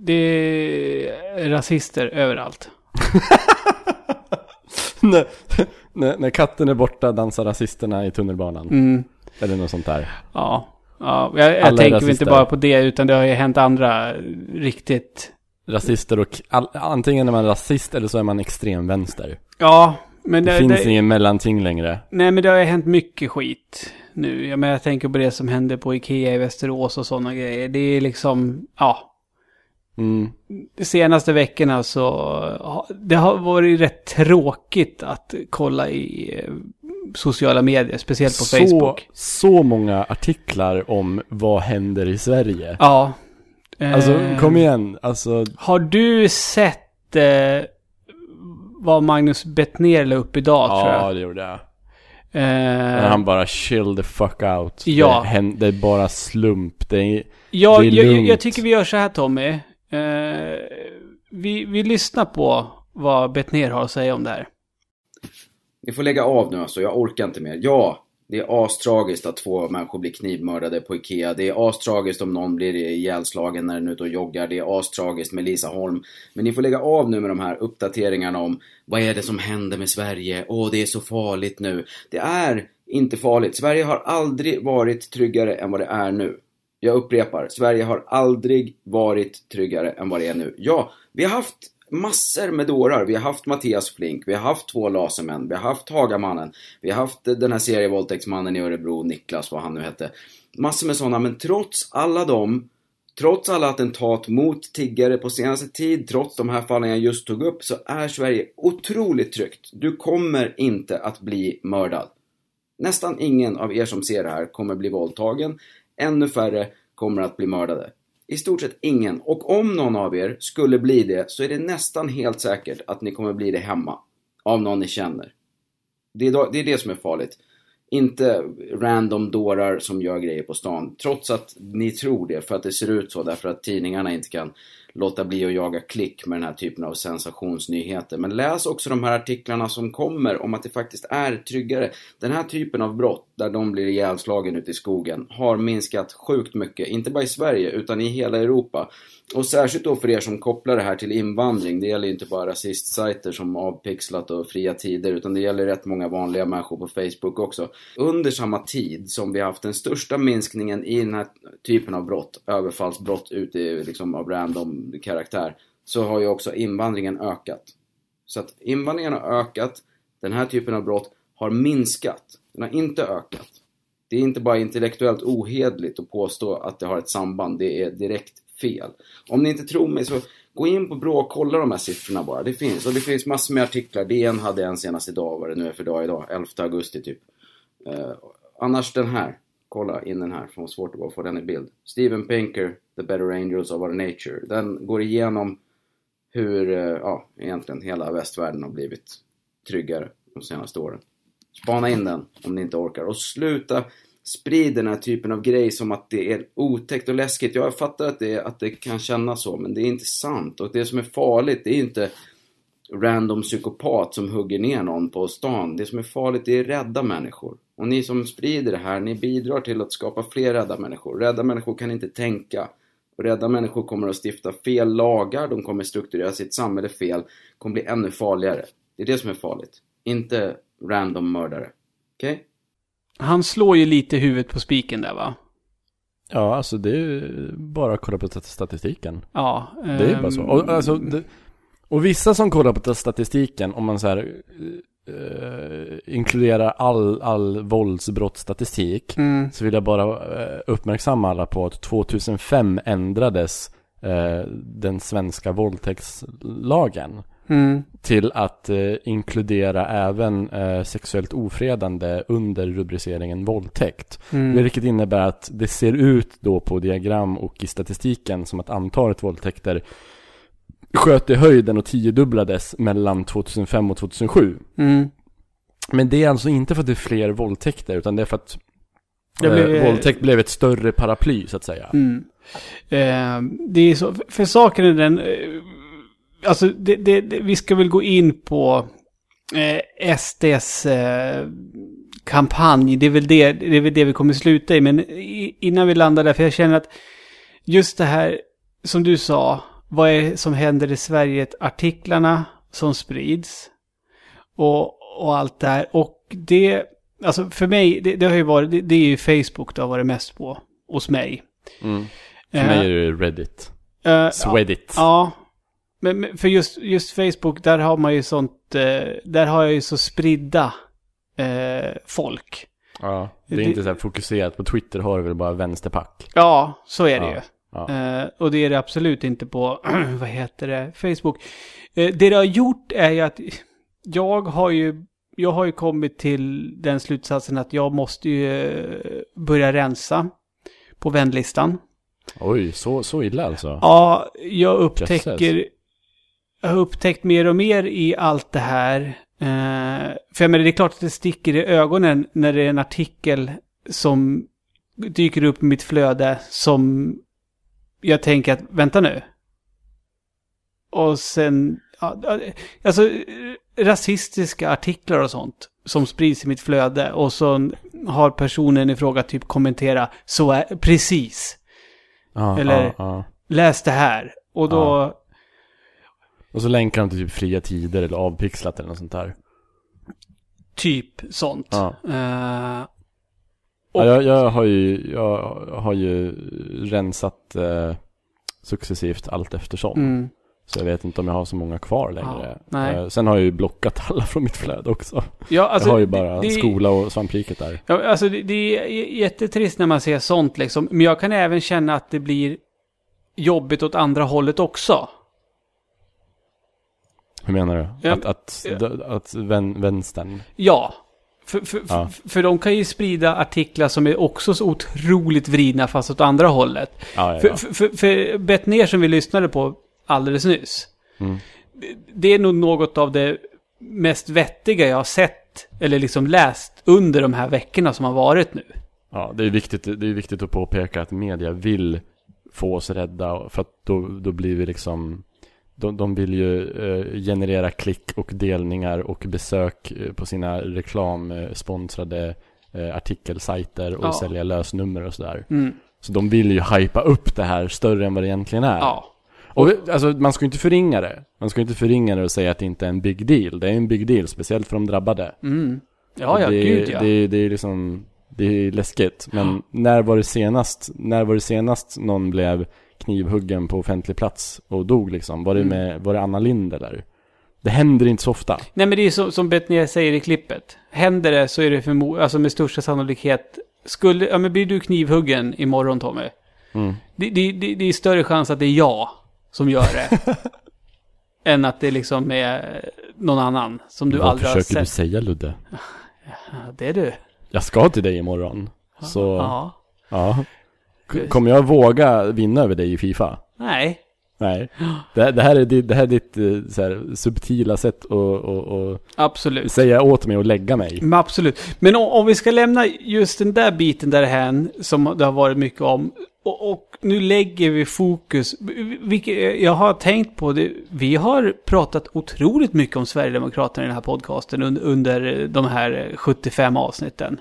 det är rasister överallt. *laughs* *laughs* när, när, när katten är borta dansar rasisterna i tunnelbanan. Mm, Eller något sånt där. ja. Ja, jag, jag tänker väl inte rasister. bara på det, utan det har ju hänt andra riktigt... Rasister och all, antingen är man rasist eller så är man extremvänster. Ja, men Det, det, finns det, ingen mellanting längre. Nej, men det har ju hänt mycket skit nu. Jag, menar, jag tänker på det som hände på Ikea i Västerås och sådana grejer. Det är liksom, ja. Mm. De senaste veckorna så, ja, det har varit rätt tråkigt att kolla i eh, sociala medier, speciellt på så, Facebook. så många artiklar om vad händer i Sverige. Ja. Alltså, Eh, kom igen. Alltså, Har du sett eh, vad Magnus Bettner la upp idag, tror ja jag? det gjorde jag. Eh, När han bara chill the fuck out. Ja. Det, är bara slump. Det är, Ja, Det är jag, jag, lugnt. jag tycker vi gör så här Tommy. Eh, vi, vi lyssnar på vad Bettner har att säga om det här. Ni får lägga av nu alltså, jag orkar inte mer. Ja, Det är astragiskt att två människor blir knivmördade på Ikea. Det är astragiskt om någon blir ihjälslagen när den är ute och joggar. Det är astragiskt med Lisa Holm. Men ni får lägga av nu med de här uppdateringarna om vad är det som händer med Sverige? Åh, det är så farligt nu. Det är inte farligt. Sverige har aldrig varit tryggare än vad det är nu. Jag upprepar, Sverige har aldrig varit tryggare än vad det är nu. Ja, vi har haft massor med dårar. Vi har haft Mattias Flink, vi har haft två lasermän, vi har haft Hagamannen, vi har haft den här serievåldtäktsmannen i Örebro, Niklas, vad han nu hette. Massor med sådana, men trots alla dem, trots alla attentat mot tiggare på senaste tid, trots de här fallen jag just tog upp, så är Sverige otroligt tryggt. Du kommer inte att bli mördad. Nästan ingen av er som ser det här kommer bli våldtagen. Ännu färre kommer att bli mördade. I stort sett ingen. Och om någon av er skulle bli det så är det nästan helt säkert att ni kommer bli det hemma. Av någon ni känner. Det är, då, det är det som är farligt. Inte random dårar som gör grejer på stan. Trots att ni tror det för att det ser ut så därför att tidningarna inte kan låta bli att jaga klick med den här typen av sensationsnyheter. Men läs också de här artiklarna som kommer om att det faktiskt är tryggare. Den här typen av brott, där de blir ihjälslagen ute i skogen, har minskat sjukt mycket. Inte bara i Sverige, utan i hela Europa. Och särskilt då för er som kopplar det här till invandring. Det gäller ju inte bara rasistsajter som Avpixlat och Fria Tider, utan det gäller rätt många vanliga människor på Facebook också. Under samma tid som vi haft den största minskningen i den här typen av brott, överfallsbrott ute liksom av random karaktär, så har ju också invandringen ökat. Så att invandringen har ökat, den här typen av brott har minskat. Den har inte ökat. Det är inte bara intellektuellt ohedligt att påstå att det har ett samband, det är direkt fel. Om ni inte tror mig så gå in på Brå och kolla de här siffrorna bara. Det finns. Och det finns massor med artiklar. DN hade en senast idag, vad det nu är för dag idag. 11 augusti typ. Eh, annars den här. Kolla in den här, för det var svårt att bara få den i bild. Steven Pinker, The Better Angels of Our Nature. Den går igenom hur, eh, ja, egentligen hela västvärlden har blivit tryggare de senaste åren. Spana in den om ni inte orkar. Och sluta sprid den här typen av grej som att det är otäckt och läskigt. Jag fattar att det, att det kan kännas så, men det är inte sant. Och det som är farligt, det är inte random psykopat som hugger ner någon på stan. Det som är farligt, det är rädda människor. Och ni som sprider det här, ni bidrar till att skapa fler rädda människor. Rädda människor kan inte tänka. Och rädda människor kommer att stifta fel lagar, de kommer strukturera sitt samhälle fel, kommer bli ännu farligare. Det är det som är farligt. Inte random mördare. Okej? Okay? Han slår ju lite huvudet på spiken där va? Ja, alltså det är ju bara att kolla på statistiken. Ja. Det är ju bara så. Och, alltså, det, och vissa som kollar på statistiken, om man så här uh, inkluderar all, all våldsbrottsstatistik, mm. så vill jag bara uh, uppmärksamma alla på att 2005 ändrades uh, den svenska våldtäktslagen. Mm. Till att eh, inkludera även eh, sexuellt ofredande under rubriceringen våldtäkt. Mm. Vilket innebär att det ser ut då på diagram och i statistiken som att antalet våldtäkter sköt i höjden och tiodubblades mellan 2005 och 2007. Mm. Men det är alltså inte för att det är fler våldtäkter utan det är för att eh, blev... våldtäkt blev ett större paraply så att säga. Mm. Eh, det är så, för saken är den, eh, alltså det, det, det, vi ska väl gå in på eh, SDs eh, kampanj. Det är, väl det, det är väl det vi kommer sluta i. Men innan vi landar där, för jag känner att just det här som du sa, vad är som händer i Sverige? Artiklarna som sprids och, och allt det här. Och det, alltså för mig, det, det har ju varit, det, det, är ju Facebook det har varit mest på hos mig. Mm. För mig är det Reddit. Uh, Swedit. Ja, ja, men, för just, just Facebook, där har man ju sånt, eh, där har jag ju så spridda eh, folk. Ja, det är det, inte så här fokuserat. På Twitter har du väl bara vänsterpack? Ja, så är det ja, ju. Ja. Eh, och det är det absolut inte på, *clears throat* vad heter det, Facebook. Eh, det det har gjort är ju att jag har ju, jag har ju kommit till den slutsatsen att jag måste ju eh, börja rensa på vänlistan. Oj, så, så illa alltså? Ja, jag upptäcker Jesus jag har upptäckt mer och mer i allt det här. Eh, för jag menar, det är klart att det sticker i ögonen när det är en artikel som dyker upp i mitt flöde som jag tänker att, vänta nu. Och sen, ja, alltså rasistiska artiklar och sånt som sprids i mitt flöde och så har personen i fråga typ kommentera så är precis. Ja, Eller- ja, ja. Läs det här. Och då. Och så länkar de till typ fria tider eller avpixlat eller något sånt där. typ sånt. Ja. Eh, Ja, jag, jag, har ju, jag har ju rensat eh, successivt allt eftersom. mm. Så jag vet inte om jag har så många kvar längre. Ja. Eh, sen har jag ju blockat *laughs* alla från mitt flöde också. Ja, alltså, jag har ju bara det- skola och svampriket där. Ja, alltså det, det är jättetrist när man ser sånt liksom. Men jag kan även känna att det blir jobbigt åt andra hållet också. Hur menar du? Ja, att att, att, att vän, vänstern? Ja. För, för, Ja. för, de kan ju sprida artiklar som är också så otroligt vridna fast åt andra hållet. Ja, ja, För, för, för, Bettner som vi lyssnade på alldeles nyss. Mm. det- Det är nog något av det mest vettiga jag har sett eller liksom läst under de här veckorna som har varit nu. Ja, det är viktigt, det är viktigt att påpeka att media vill få oss rädda för att då, då blir vi liksom de, de vill ju eh, generera klick och delningar och besök eh, på sina reklamsponsrade eh, artikelsajter och Ja. sälja lösnummer och sådär. Mm. Så de vill ju hypa upp det här större än vad det egentligen är. Ja. Och alltså, man ska ju inte förringa det. Man ska ju inte förringa det och säga att det inte är en big deal. Det är en big deal, speciellt för de drabbade. Mm. Ja, ja, det, gud ja. Det, det är liksom, det är läskigt. Men när var det senast, när var det senast någon blev knivhuggen på offentlig plats och dog liksom? Var det Mm. med, var det Anna Lind eller? Det händer inte så ofta. Nej men det är så, som Bettner säger i klippet. Händer det så är det förmo- alltså med största sannolikhet. Skulle, ja men blir du knivhuggen imorgon Tommy. Mm. Det, det, det, det är större chans att det är jag som gör det. *laughs* än att det liksom är någon annan som du Vad aldrig har försöker du sett. säga Ludde? Ja, det är du. Jag ska till dig imorgon. Så, Ja. ja. Kommer jag våga vinna över dig i Fifa? Nej. Nej. Det, det, här är ditt, det här är ditt eh, så här, subtila sätt att, att Absolut. säga åt mig att lägga mig. Men absolut. Men om, om vi ska lämna just den där biten därhän som det har varit mycket om. Och, och nu lägger vi fokus, vilket jag har tänkt på det. Vi har pratat otroligt mycket om Sverigedemokraterna i den här podcasten under, under de här 75 avsnitten.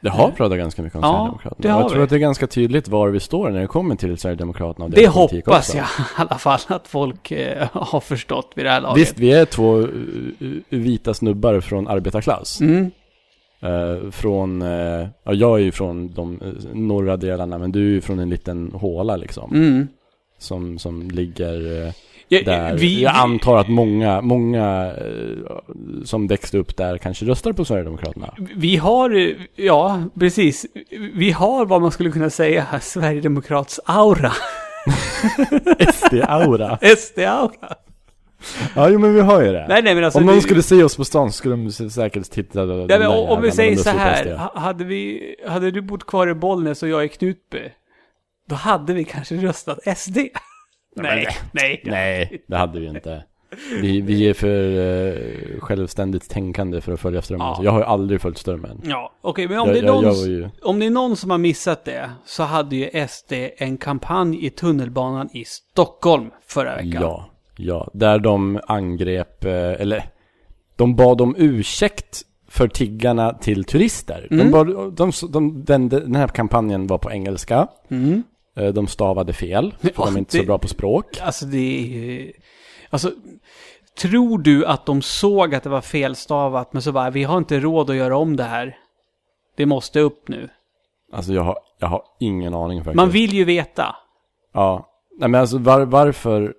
Det har pratat ganska mycket om Ja, Sverigedemokraterna. det har jag tror vi. att det är ganska tydligt var vi står när det kommer till Sverigedemokraterna och Det hoppas också. jag i alla fall att folk eh, har förstått vid det här laget. Visst, vi är två uh, uh, vita snubbar från arbetarklass. Mm. Eh, från, eh, ja jag är ju från de eh, norra delarna, men du är ju från en liten håla liksom. Mm. Som, som ligger eh, Ja, där. vi, jag antar att många, många eh, som växte upp där kanske röstar på Sverigedemokraterna. Vi har, ja precis, vi har vad man skulle kunna säga Sverigedemokrats aura. SD-aura. SD-aura. *laughs* ja, jo men vi har ju det. Nej, nej alltså. Om någon vi- skulle se oss på stan skulle de säkert titta Ja, men om- om vi säger så här, hade, vi, hade du bott kvar i Bollnäs och jag i Knutby, då hade vi kanske röstat SD. Nej, nej. Nej, det hade vi inte. Vi, vi är för eh, självständigt tänkande för att följa strömmen. Ja. Så jag har ju aldrig följt strömmen. Ja, okej, men om, Jag, det är jag, någon, jag var ju... om det är någon som har missat det, så hade ju SD en kampanj i tunnelbanan i Stockholm förra veckan. Ja, ja. Där de angrep, eh, eller de bad om ursäkt för tiggarna till turister. Mm. De bad, de, de, den, den här kampanjen var på engelska. Mm. Eh, De stavade fel, för Ja, de är inte det- så bra på språk. Alltså det Alltså, tror du att de såg att det var felstavat, men så bara, vi har inte råd att göra om det här. Det måste upp nu. Alltså jag har, jag har ingen aning faktiskt. Man vill ju veta. Ja. Nej men alltså var, varför...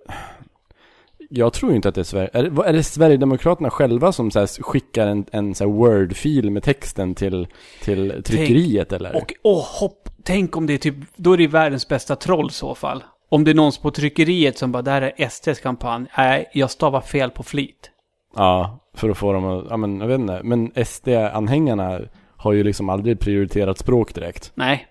Jag tror inte att det är Sverige... Är det, är det Sverigedemokraterna själva som så skickar en, en word-fil med texten till, till tryckeriet eller? Och, åh, hopp, tänk om det är typ, då är det världens bästa troll i så fall. Om det är någon på tryckeriet som bara, det här är SDs kampanj. Nej, jag stavar fel på flit. Ja, för att få dem att... Ja men jag vet inte. Men SD-anhängarna har ju liksom aldrig prioriterat språk direkt. Nej.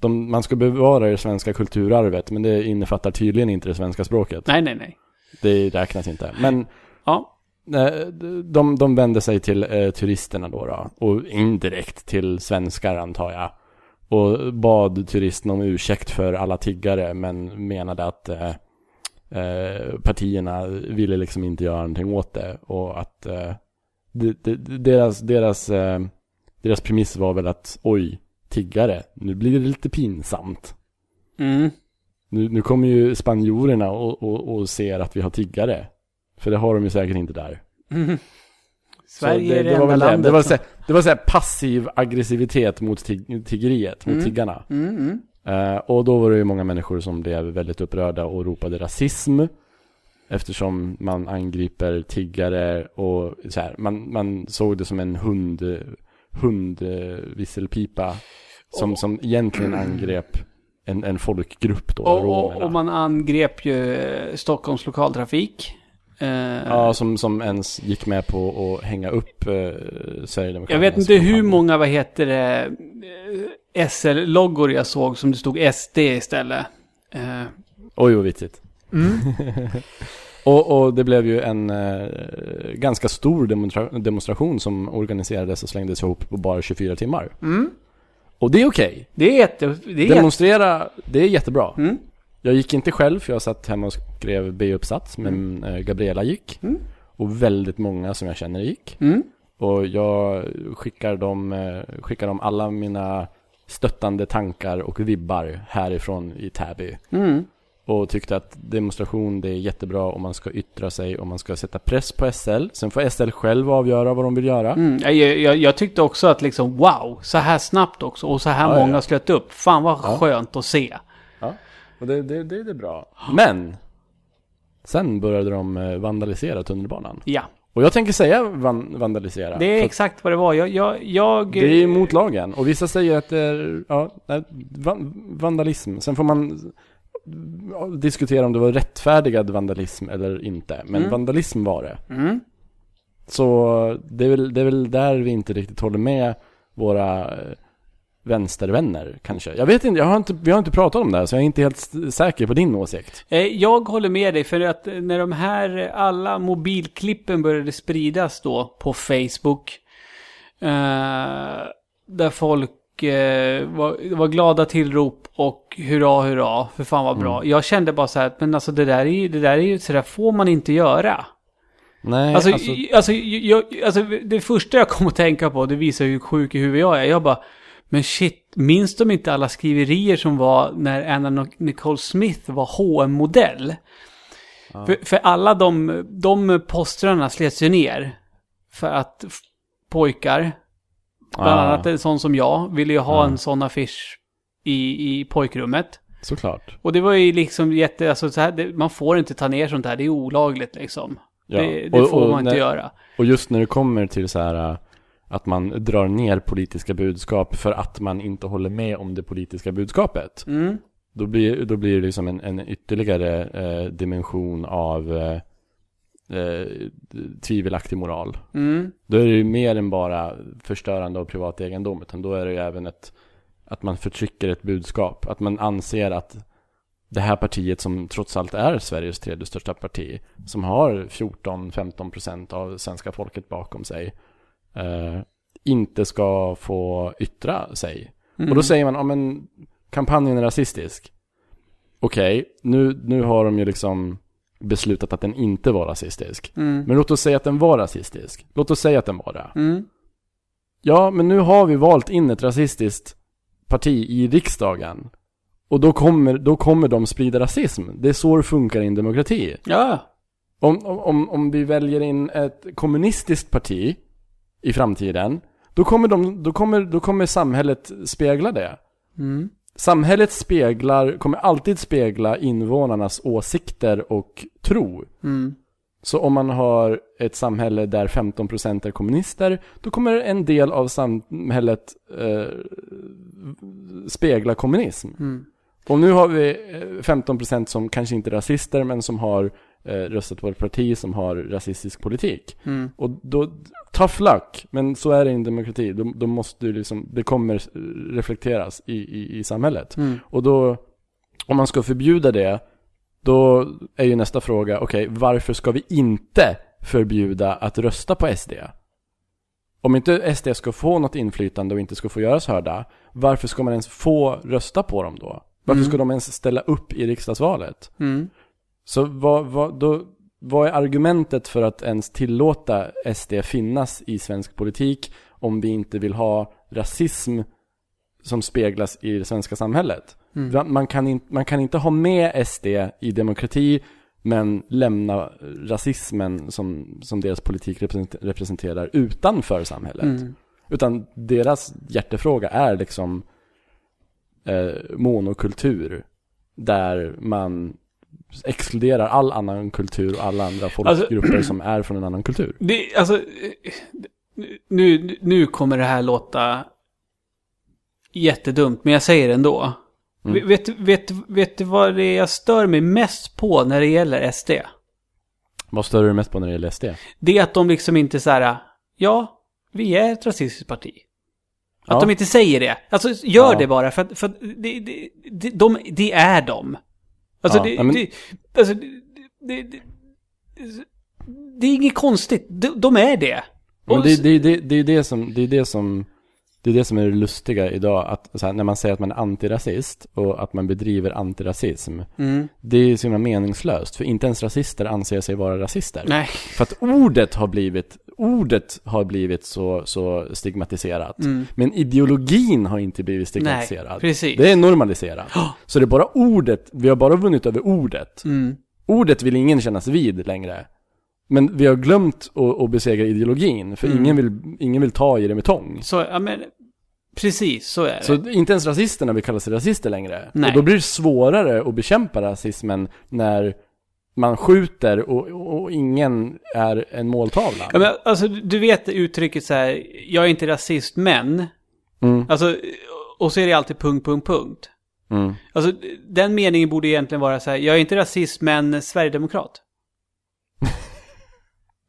De, man ska bevara det svenska kulturarvet, men det innefattar tydligen inte det svenska språket. Nej, nej, nej. Det räknas inte. Men Ja. Eh, de, de vände sig till eh, turisterna då, då och indirekt till svenskar antar jag. Och bad turisterna om ursäkt för alla tiggare men menade att eh, eh, partierna ville liksom inte göra någonting åt det och att eh, de, de, deras, deras, eh, deras premiss var väl att oj, tiggare, nu blir det lite pinsamt. Mm. Nu, nu kommer ju spanjorerna och, och, och ser att vi har tiggare. För det har de ju säkert inte där. Så Sverige är det, var enda landet. Det var, som- så, det var så här passiv aggressivitet mot tig, tiggeriet, mot tiggarna. Mm, mm. Eh, och då var det ju många människor som blev väldigt upprörda och ropade rasism. Eftersom man angriper tiggare och så här, man, man såg det som en hund, hundvisselpipa. Som, som egentligen *clears throat* angrep en, en folkgrupp då, Och, och, och man angrep ju eh, Stockholms lokaltrafik. Eh, Ja, som, som ens gick med på att hänga upp eh, Sverigedemokraternas jag vet inte hur många, vad heter det, eh, SL-loggor jag såg som det stod SD istället. Eh, Oj, vad vitsigt. mm. *laughs* Och, och det blev ju en eh, ganska stor demonstra- demonstration som organiserades och slängdes ihop på bara 24 timmar. Mm. Och det är okej. Det är jätte... Det är jätte Demonstrera, det är jättebra. mm. Jag gick inte själv för jag satt hemma och skrev B-uppsats, men eh, Gabriella gick. Mm. Och väldigt många som jag känner gick. Mm. Och jag skickar dem, eh, skickar dem alla mina stöttande tankar och vibbar härifrån i Täby. Och tyckte att demonstration det är jättebra om man ska yttra sig och man ska sätta press på SL. Sen får SL själv avgöra vad de vill göra. Mm. Jag, jag, jag tyckte också att liksom wow, så här snabbt också och så här Ja, många ja. slöt upp. Fan vad Ja. skönt att se. Och det, det, det, det är bra. Men! Sen började de eh, vandalisera tunnelbanan. Ja, Och jag tänker säga van, vandalisera. det är exakt vad det var. Jag... jag, jag det är emot lagen. Och vissa säger att det är ja, vandalism. Sen får man ja, diskutera om det var rättfärdigad vandalism eller inte. Men Mm. vandalism var det. Mm. Så det är, väl, det är väl där vi inte riktigt håller med våra eh, vänstervänner kanske. Jag vet inte, jag har inte, vi har inte pratat om det här så jag är inte helt säker på din åsikt. Eh, Jag håller med dig för att när de här alla mobilklippen började spridas då på Facebook. Eh, där folk eh, var, var glada tillrop och hurra hurra, för fan vad bra. Jag kände bara så här, men alltså det där är ju, det där är ju, så där får man inte göra. Nej, Alltså, alltså, alltså, jag, alltså, det första jag kom att tänka på, det visar hur sjuk i huvudet jag är. Jag bara, men shit, minns de inte alla skriverier som var när Anna Nicole Smith var hm modell För, för alla de, de postrarna slets ju ner. För att pojkar, bland Ja. annat en sån som jag, ville ju ha Ja. en sån affisch i, i pojkrummet. såklart. Och det var ju liksom jätte, alltså så här, det, man får inte ta ner sånt här, det är olagligt liksom. Ja. Det, det Och- får och man inte när- göra. Och just när det kommer till så här äh, att man drar ner politiska budskap för att man inte håller med om det politiska budskapet. Mm. Då blir, då blir det liksom en, en ytterligare eh, dimension av eh, eh, tvivelaktig moral. Mm. Då är det ju mer än bara förstörande av privat egendom, utan då är det ju även ett, att man förtrycker ett budskap. Att man anser att det här partiet som trots allt är Sveriges tredje största parti, som har 14-15% av svenska folket bakom sig, eh, inte ska få yttra sig. Mm. Och då säger man, ja men kampanjen är rasistisk. Okej, nu, nu har de ju liksom beslutat att den inte var rasistisk. Mm. Men låt oss säga att den var rasistisk. Låt oss säga att den var det. Mm. Ja, men nu har vi valt in ett rasistiskt parti i riksdagen. Och då kommer, då kommer de sprida rasism. Det är så det funkar i en demokrati. Ja. Om, om- om, vi väljer in ett kommunistiskt parti i framtiden, då kommer, de, då kommer, då kommer samhället spegla det. Mm. Samhället speglar, kommer alltid spegla invånarnas åsikter och tro. Mm. Så om man har ett samhälle där 15% är kommunister, då kommer en del av samhället eh, spegla kommunism. Mm. Och nu har vi eh, 15% som kanske inte är rasister, men som har eh, röstat på ett parti som har rasistisk politik. Mm. Och då, tough luck, men så är det i en demokrati. Då, då måste du liksom, det kommer reflekteras i, i, i samhället. Mm. Och då, om man ska förbjuda det, då är ju nästa fråga, okej, varför ska vi inte förbjuda att rösta på SD? Om inte SD ska få något inflytande och inte ska få göras hörda, varför ska man ens få rösta på dem då? Varför Mm. ska de ens ställa upp i riksdagsvalet? Mm. Så vad, vad, då, vad är argumentet för att ens tillåta SD finnas i svensk politik om vi inte vill ha rasism som speglas i det svenska samhället? Mm. Man, kan in, man kan inte ha med SD i demokrati men lämna rasismen som, som deras politik represent- representerar utanför samhället. Mm. Utan deras hjärtefråga är liksom eh, monokultur. Där man exkluderar all annan kultur och alla andra folkgrupper som är från en annan kultur. Det, alltså, nu, nu kommer det här låta jättedumt, men jag säger det ändå. Mm. Vet, vet, vet du vad det är jag stör mig mest på när det gäller SD? Vad stör du mest på när det gäller SD? Det är att de liksom inte så här, ja, vi är ett rasistiskt parti. Att Ja. de inte säger det. Alltså, gör Ja. det bara, för för det, det, det, de, det är de. Alltså, Ja, det, men- det, alltså det, det, det, det är inget konstigt. De, de är det. Men det, det, det, det är det som, det är det som, det är det som är det lustiga idag, att här, när man säger att man är antirasist och att man bedriver antirasism, Mm. det är så himla meningslöst, för inte ens rasister anser sig vara rasister. Nej. För att ordet har blivit, ordet har blivit så, så stigmatiserat. Mm. Men ideologin har inte blivit Nej, stigmatiserad. precis. Det är normaliserat. Så det är bara ordet, vi har bara vunnit över ordet. Mm. Ordet vill ingen kännas vid längre. Men vi har glömt att, att besegra ideologin, för Mm. ingen, vill, ingen vill ta i det med tång. Så, ja men, precis, så är det. Så inte ens rasisterna vill kalla sig rasister längre. Nej. Och då blir det svårare att bekämpa rasismen när man skjuter och, och, ingen är en måltavla. Ja, men, alltså, du vet uttrycket så här, jag är inte rasist, men... Mm, Alltså, och så är det alltid punkt, punkt, punkt. mm. Alltså, den meningen borde egentligen vara så här, jag är inte rasist, men Sverigedemokrat. *laughs*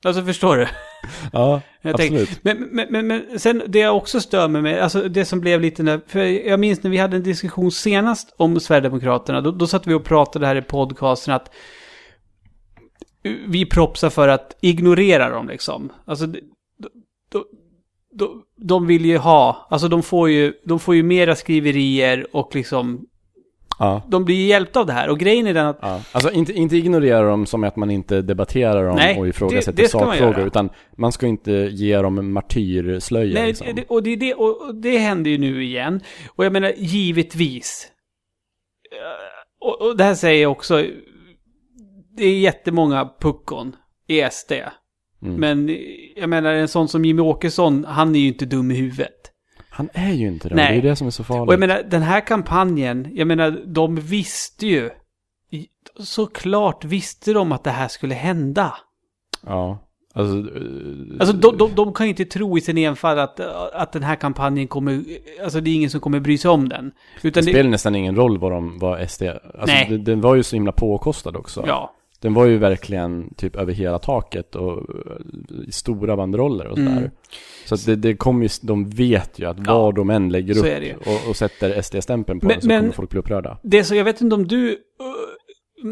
alltså, förstår du? Ja, *laughs* Jag absolut. tänker- Men, men, men, men sen det jag också stör mig med, alltså det som blev lite när, för jag minns när vi hade en diskussion senast om Sverigedemokraterna, då, då satt vi och pratade här i podcasten att vi propsar för att ignorera dem liksom. Alltså, då, då, de vill ju ha, alltså de får ju, de får ju mera skriverier och liksom, Ja. de blir ju hjälpta av det här. Och grejen är den att, Ja, alltså inte, inte ignorera dem som att man inte debatterar dem Nej, och ifrågasätter det- det man sakfrågor, göra. utan man ska inte ge dem martyrslöja Nej, liksom. det, och, det, det, och och det händer ju nu igen. Och jag menar, givetvis. Eh, Och, och det här säger jag också. Det är jättemånga puckon i SD. Mm. Men jag menar, en sån som Jimmy Åkesson, han är ju inte dum i huvudet. Han är ju inte det, Nej. det är det som är så farligt. Och jag menar, den här kampanjen, jag menar, de visste ju. Såklart visste de att det här skulle hända. Ja, alltså... eh, Alltså de, de, de kan ju inte tro i sin enfald att, att den här kampanjen kommer, alltså det är ingen som kommer bry sig om den. Utan det det, spelar nästan ingen roll vad de, vad SD... Alltså Nej. det- den var ju så himla påkostad också. ja. Den var ju verkligen typ över hela taket och eh, stora banderoller och sådär. Mm. Så att det, det kommer ju, de vet ju att Ja, de än lägger upp det och, och sätter SD-stämpeln på Men- den så men- kommer folk bli upprörda. Det så, jag vet inte om du uh,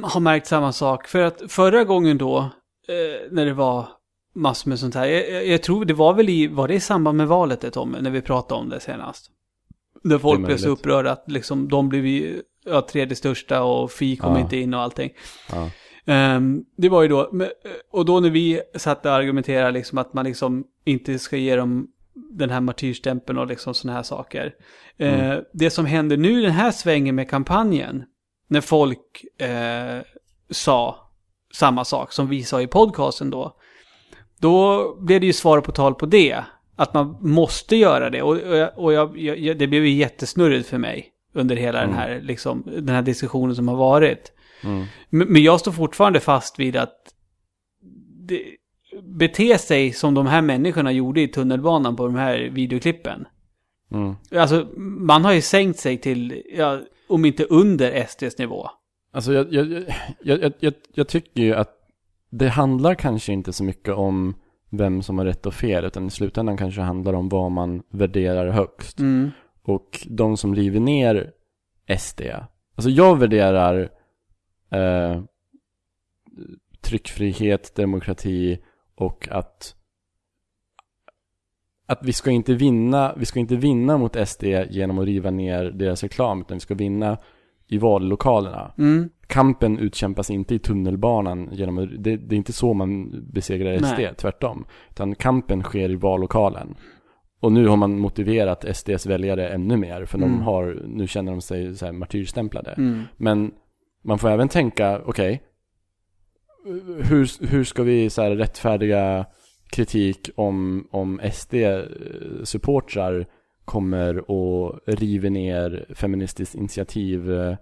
har märkt samma sak. För att förra gången då, eh, när det var massor med sånt här. Jag, jag, jag tror det var väl i, var det i samband med valet det Tom, när vi pratade om det senast? Där folk Det blev så upprörda att liksom de blev ju, ja, tredje största och Fi kom Ja. inte in och allting. Ja. Ehm, det var ju då, och då när vi satt och argumenterade liksom att man liksom inte ska ge dem den här martyrstämpeln och liksom sådana här saker. Eh, det som händer nu den här svängen med kampanjen, när folk eh, sa samma sak som vi sa i podcasten då, då blev det ju svar på tal på det. Att man måste göra det. Och, och, jag, jag, det blev ju jättesnurrigt för mig under hela den, här, liksom, den här diskussionen som har varit. Mm. Men jag står fortfarande fast vid att det, bete sig som de här människorna gjorde i tunnelbanan på de här videoklippen. Mm. Alltså, man har ju sänkt sig till, ja, om inte under SDs nivå. Alltså jag, jag, jag, jag, jag, jag tycker ju att det handlar kanske inte så mycket om vem som har rätt och fel, utan i slutändan kanske det handlar om vad man värderar högst. Mm. Och de som river ner SD, alltså jag värderar eh, tryckfrihet, demokrati och att att vi ska inte vinna, vi ska inte vinna mot SD genom att riva ner deras reklam, utan vi ska vinna i vallokalerna. Mm. kampen utkämpas inte i tunnelbanan genom att, det, det är inte så man besegrar SD, Nej. tvärtom. Utan kampen sker i vallokalen. Och nu har man motiverat SDs väljare ännu mer, för Mm. de har, nu känner de sig så här martyrstämplade. Mm. Men man får även tänka, okej, hur, hur ska vi så här rättfärdiga kritik om, om SD-supportrar kommer och river ner Feministiskt initiativ eh?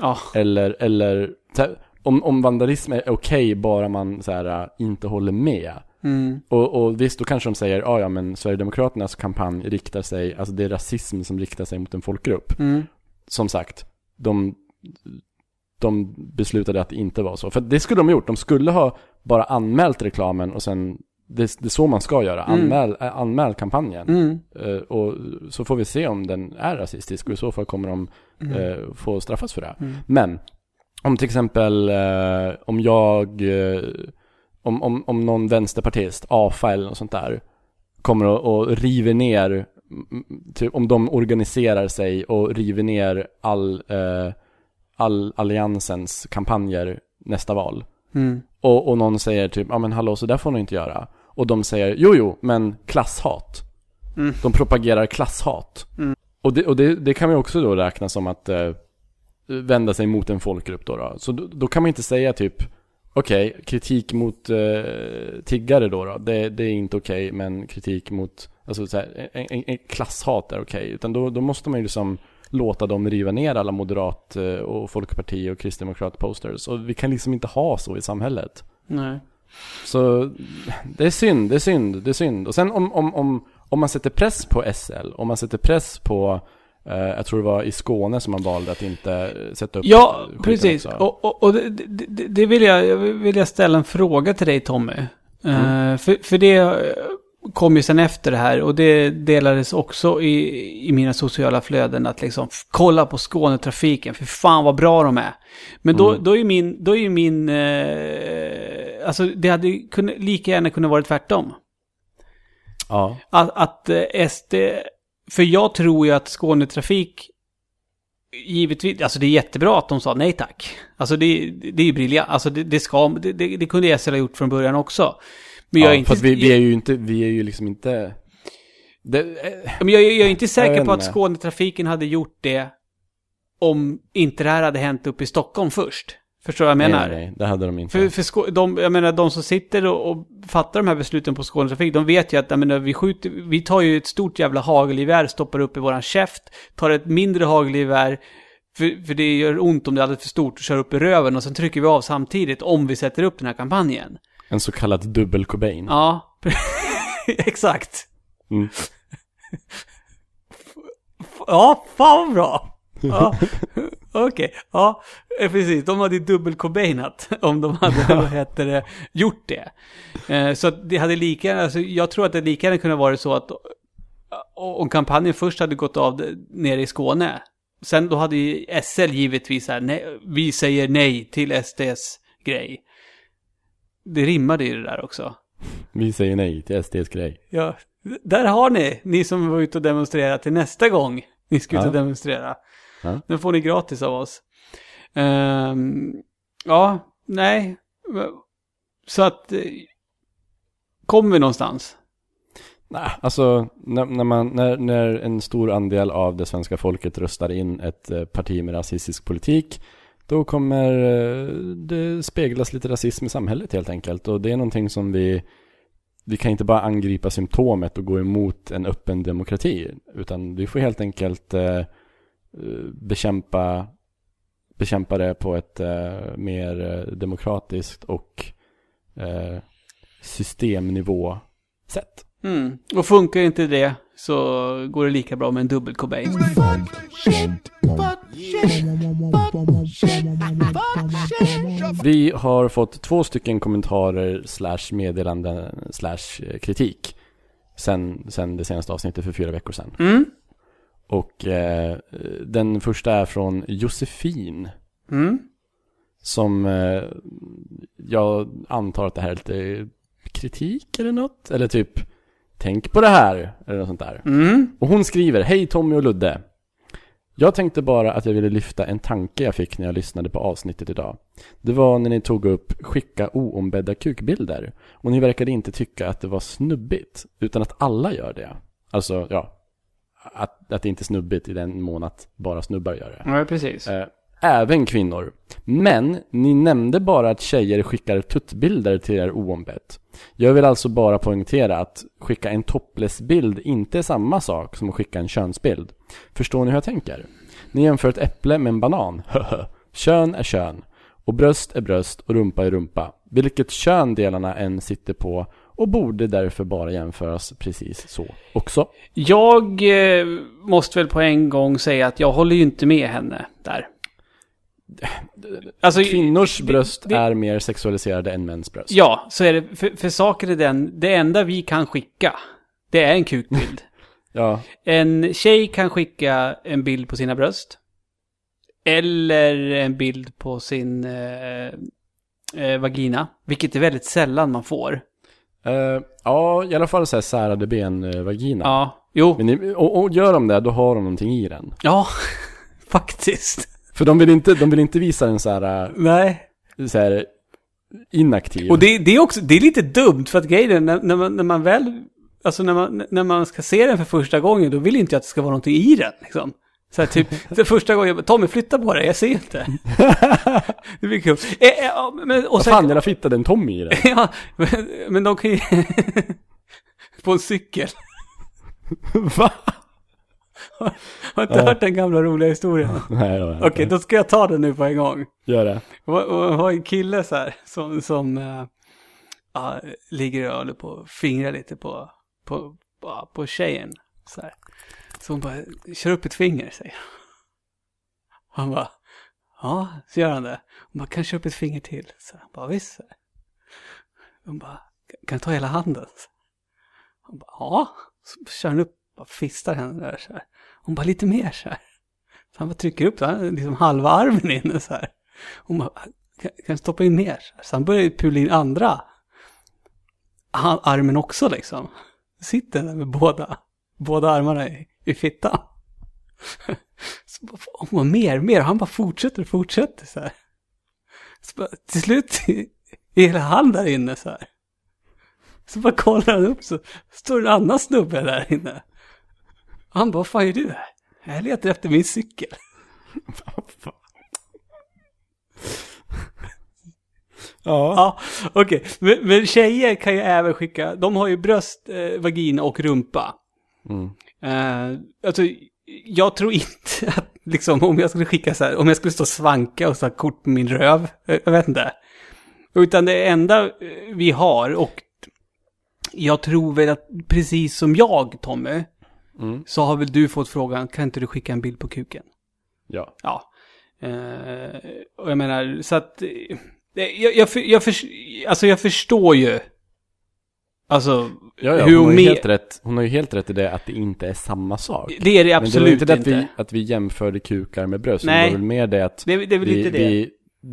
Ja. Eller, eller här, om, om vandalism är okej bara man så här, inte håller med. Mm. Och, och visst, då kanske de säger, ja ja men Sverigedemokraternas kampanj riktar sig, alltså det är rasism som riktar sig mot en folkgrupp Mm. som sagt, de, de beslutade att det inte var så. För det skulle de ha gjort. De skulle ha bara anmält reklamen och sen, det, det är så man ska göra. Mm. Anmäl, äh, anmäl kampanjen. Mm. Eh, och så får vi se om den är rasistisk och i så fall kommer de eh, få straffas för det. Mm. Men, om till exempel, eh, om jag, om, om, om någon vänsterpartist, AFA eller något sånt där, kommer och, och river ner, mm, typ, om de organiserar sig och river ner all, all alliansens kampanjer nästa val. Mm. Och, och någon säger typ, ja men hallå så där får ni inte göra. Och de säger, jo jo, men klasshat. Mm. De propagerar klasshat. Mm. Och, det, och det, det kan vi också då räkna som att eh, vända sig mot en folkgrupp då. då. Så då, då kan man inte säga typ, okej, kritik mot eh, tiggare då, då. Det, det är inte okej, men kritik mot, alltså så här, en, en, en klasshat är okej. Utan då, då måste man ju liksom låta dem riva ner alla moderat eh, och folkparti och kristdemokrat posters. Och vi kan liksom inte ha så i samhället. Nej. Så det är synd, det är synd, det är synd. Och sen om, om, om, om man sätter press på SL, om man sätter press på, eh, jag tror det var i Skåne som man valde att inte eh, sätta upp Ja, precis. också. Och, och, och det, det, det vill jag, vill jag ställa en fråga till dig Tommy. Eh, för, för det kom ju sen efter det här och det delades också i, i mina sociala flöden att liksom kolla på Skånetrafiken, för fan vad bra de är. Men då, Mm. då är min, då är min, eh, alltså det hade ju kunnat, lika gärna kunnat vara tvärtom. Ja, Att, att eh, SD, för jag tror ju att Skånetrafik, givetvis, alltså det är jättebra att de sa nej tack. Alltså det, det är ju briljant, alltså det, det ska, det, det, det kunde SL ha gjort från början också. Men jag ja är inte, fast vi, vi är ju inte, vi är ju liksom inte... Det, eh, men jag, jag är inte säker på att. Skånetrafiken hade gjort det om inte det här hade hänt uppe i Stockholm först. Förstår du vad jag menar? Nej, nej, det hade de inte. För, för de, jag menar, de som sitter och, och fattar de här besluten på Skånetrafik, de vet ju att menar, vi, skjuter, vi tar ju ett stort jävla hagelgevär, stoppar upp i våran käft, tar ett mindre hagelgevär, för, för det gör ont om det är alldeles för stort, och kör upp i röven och sen trycker vi av samtidigt om vi sätter upp den här kampanjen. En så kallad dubbel Cobain. Ja, *laughs* exakt. Mm. Ja, fan bra. Ja, *laughs* okej. Ja, eh, precis. De hade ju dubbelcobainat *laughs* om de hade, vad heter det, gjort det. Eh, Så det hade lika gärna, alltså jag tror att det lika gärna kunde vara så att eh, om kampanjen först hade gått av nere i Skåne, sen då hade ju SL givetvis här, nej, vi säger nej till SDs grej. Det rimmade ju det där också. Vi säger nej till SDs grej. Ja, där har ni, ni som var ute och demonstrerade till nästa gång ni ska ut Ja. och demonstrera. Ja. Den får ni gratis av oss. Ehm, ja, nej. Så att, kommer vi någonstans? Nej, alltså när, när, man, när, när en stor andel av det svenska folket röstar in ett eh, parti med rasistisk politik då kommer eh, det speglas lite rasism i samhället helt enkelt. Och det är någonting som vi, vi kan inte bara angripa symptomet och gå emot en öppen demokrati. Utan vi får helt enkelt eh, bekämpa, bekämpa det på ett eh, mer demokratiskt och systemnivå sätt. Mm. Och funkar inte det så går det lika bra med en dubbel Cobain. Vi har fått två stycken kommentarer slash meddelanden slash eh, kritik sen, sen det senaste avsnittet för fyra veckor sedan. Mm. Och eh, den första är från Josefin Mm. som eh, jag antar att det här är lite kritik eller något. Eller typ tänk på det här eller något sånt där. Mm. Och hon skriver, hej Tommy och Ludde. Jag tänkte bara att jag ville lyfta en tanke jag fick när jag lyssnade på avsnittet idag. Det var när ni tog upp skicka oombedda kukbilder. Och ni verkade inte tycka att det var snubbigt, utan att alla gör det. Alltså, ja. Att, att det inte är snubbigt i den mån att bara snubbar gör det. Ja, precis. Eh, även kvinnor. Men ni nämnde bara att tjejer skickar tuttbilder till er oombett. Jag vill alltså bara poängtera att skicka en topless-bild inte är samma sak som att skicka en könsbild. Förstår ni hur jag tänker? Ni jämför ett äpple med en banan. *laughs* kön är kön. Och bröst är bröst och rumpa är rumpa. Vilket kön delarna än sitter på och borde därför bara jämföras precis så också. Jag eh, måste väl på en gång säga att jag håller ju inte med henne där. Alltså, Kvinnors det- bröst det- är mer sexualiserade än mäns bröst. Ja, så är det. För, för saken är den, det enda vi kan skicka, det är en kukbild. *laughs* Ja, en tjej kan skicka en bild på sina bröst. Eller en bild på sin eh, eh, vagina. Vilket är väldigt sällan man får. Eh, ja i alla fall så här särade ben-vagina. Ja, jo. Men och, och gör de det, då har de någonting i den. Ja, *laughs* faktiskt. För de vill inte, de vill inte visa en så här, eh, Nej. så här inaktiv. Och det, det är också, det är lite dumt för att grejen är när, när, man, när man väl, alltså när man, när man ska se den för första gången, då vill inte jag att det ska vara någonting i den liksom. Så här, typ, *laughs* så första gången, jag Tommy flytta på dig, jag ser inte. *laughs* det blir kul. Eh, eh, men, och Vad sen, fan, jävla fitta, det är en Tommy i den. *laughs* ja, men, men de kan ju... på en cykel. Va? *laughs* Har inte hört den gamla roliga historien? *laughs* Nej, då, Okej, då ska jag ta den nu på en gång. Gör det. Det var, en kille så här som, som äh, ja, ligger och håller på och fingrar lite på, på, på, på tjejen. Så här. Så hon bara, kör upp ett finger, säger han. Han bara, ja, så gör han det. Hon bara, kan köra upp ett finger till? Så han bara, visst. Så här. Hon bara, kan jag ta hela handen? Han bara, ja. Så kör han upp och fistar henne där så här. Hon bara, lite mer så här. Så han bara trycker upp, så han liksom halva armen inne så här. Hon bara, kan, kan jag stoppa in mer? Så här. Så han börjar ju pula in andra han, armen också liksom. Sitter där med båda, båda armarna i, i fittan. Så bara, hon bara, mer, mer. Han bara fortsätter och fortsätter så här. Så bara, till slut är hela han där inne så här. Så bara kollar han upp så står en annan snubbe där inne. Han bara, vad fan är du här? Jag letar efter min cykel. *laughs* Ja. Ja, okej. Men, men tjejer kan ju även skicka, de har ju bröst, eh, vagina och rumpa. Mm. Eh, alltså, jag tror inte *laughs* att, liksom, om jag skulle skicka så här, om jag skulle stå och svanka och ta kort på min röv, eh, jag vet inte. Utan det enda eh, vi har, och jag tror väl att precis som jag, Tommy, Mm. så har väl du fått frågan, kan inte du skicka en bild på kuken? Ja. Ja. Eh, och jag menar, så att... eh, Jag, jag, jag, för, alltså jag förstår ju. Alltså, Ja, ja, hur hon, har ju helt rätt, hon har ju helt rätt i det att det inte är samma sak. det är det Men det var absolut inte inte. det att vi, att vi jämförde kukar med bröst. Nej. Det var väl mer det att Det, det är väl vi, lite det. vi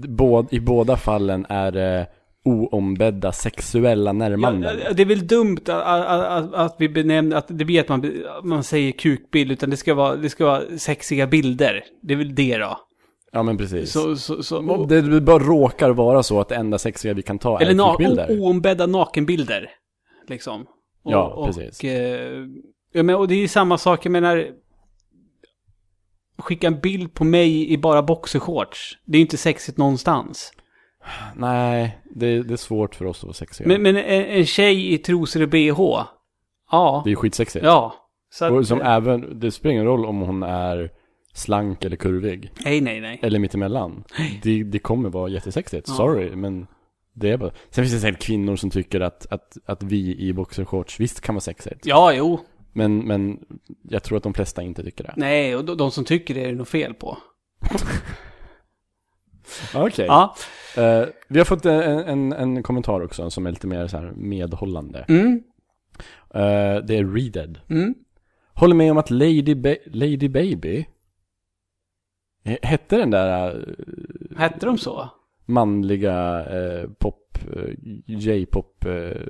båd, i båda fallen är det oombedda sexuella närmanden. Ja, det är väl dumt att, att, att, vi benämner, att det blir att man, man säger kukbild, utan det ska, vara, det ska vara sexiga bilder. Det är väl det då. Ja men precis. Så, så, så, det, det bara råkar vara så att det enda sexiga vi kan ta eller är na, kukbilder. o- oombedda nakenbilder. Liksom. Och, Ja, precis. Och, eh, ja, men, och det är ju samma sak, jag menar... Skicka en bild på mig i bara boxershorts. Det är ju inte sexigt någonstans. Nej, det, det är svårt för oss att vara sexiga. Men, men en, en tjej i trosor och bh. Ja. det är ju skitsexigt. Ja. Så att, Och som även, det spelar ingen roll om hon är slank eller kurvig. Nej, nej, nej. Eller mittemellan. Det, det kommer vara jättesexigt. Ja. Sorry, men det är bara... Sen finns det säkert kvinnor som tycker att, att, att vi i boxershorts visst kan vara sexigt. Ja, jo. Men, men jag tror att de flesta inte tycker det. Nej, och de, de som tycker det är det nog fel på. *laughs* *laughs* Okej. Ja. Eh, vi har fått en, en, en kommentar också som är lite mer så här medhållande. Mm. Eh, det är Readed. Mm. Håller med om att Lady, ba- Lady Baby Hette den där... eh, Hette de så? Manliga eh, pop, eh, J-pop eh,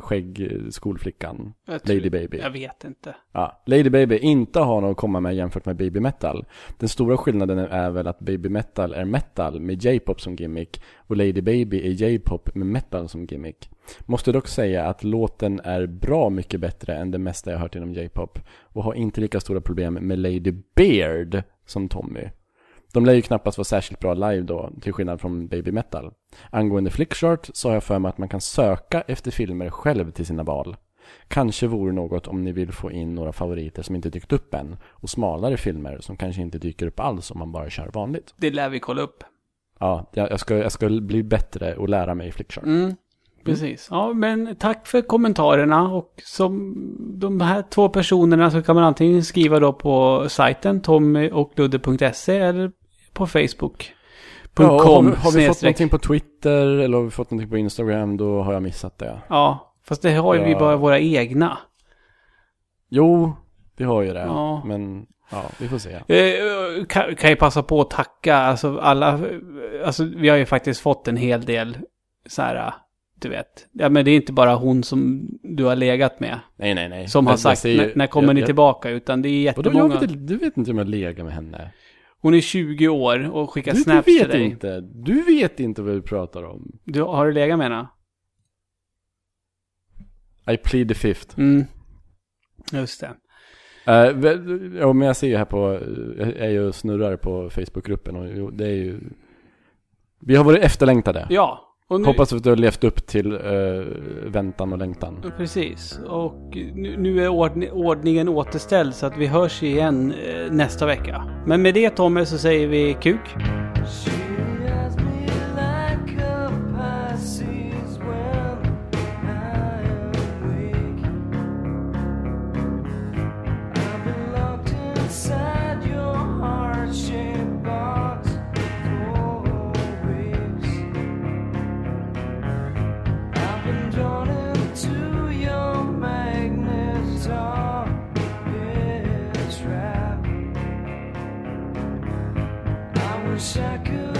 skägg skolflickan. Lady Baby. Jag vet inte. Ja, Lady Baby inte har något att komma med jämfört med Baby Metal. Den stora skillnaden är väl att Baby Metal är metal med J-pop som gimmick och Lady Baby är J-pop med metal som gimmick. Måste dock säga att låten är bra mycket bättre än det mesta jag hört inom J-pop och har inte lika stora problem med Lady Beard som Tommy. De lär ju knappast vara särskilt bra live då, till skillnad från Baby Metal. Angående Flickchart så har jag för mig att man kan söka efter filmer själv till sina val. Kanske vore något om ni vill få in några favoriter som inte dykt upp än och smalare filmer som kanske inte dyker upp alls om man bara kör vanligt. Det lär vi kolla upp. Ja, jag ska, jag ska bli bättre och lära mig Flickchart. Mm. Precis. Ja, men tack för kommentarerna. Och som de här två personerna så kan man antingen skriva då på sajten tommyochludde.se eller på Facebook. Ja, har, vi- har vi fått någonting på Twitter eller har vi fått någonting på Instagram då har jag missat det. Ja, fast det har ju vi Ja. bara våra egna. Jo, vi har ju det. Ja. Men ja, vi får se. Eh, kan, kan ju passa på att tacka, alltså alla, alltså vi har ju faktiskt fått en hel del så här, du vet. Ja men det är inte bara hon som du har legat med. Nej, nej, nej. Som har Jag- jag sagt, ju- när, när kommer jag- ni jag- tillbaka? Utan det är Vadå, jag jättemånga. vet, inte- du vet inte om jag lägger med henne. Hon är 20 år och skickar Du, du snaps till vet dig. inte. Du vet inte vad du pratar om. Du, har du legat med henne? I plead the fifth. Mm. Just det. Uh, ja, men jag ser ju här på, jag är ju snurrar på Facebookgruppen och det är ju Vi har varit efterlängtade. Ja. Och nu, Hoppas att du har levt upp till eh, väntan och längtan. Precis. Och nu, nu är ordni, ordningen återställd så att vi hörs igen eh, nästa vecka. Men med det Tommy så säger vi kuk. second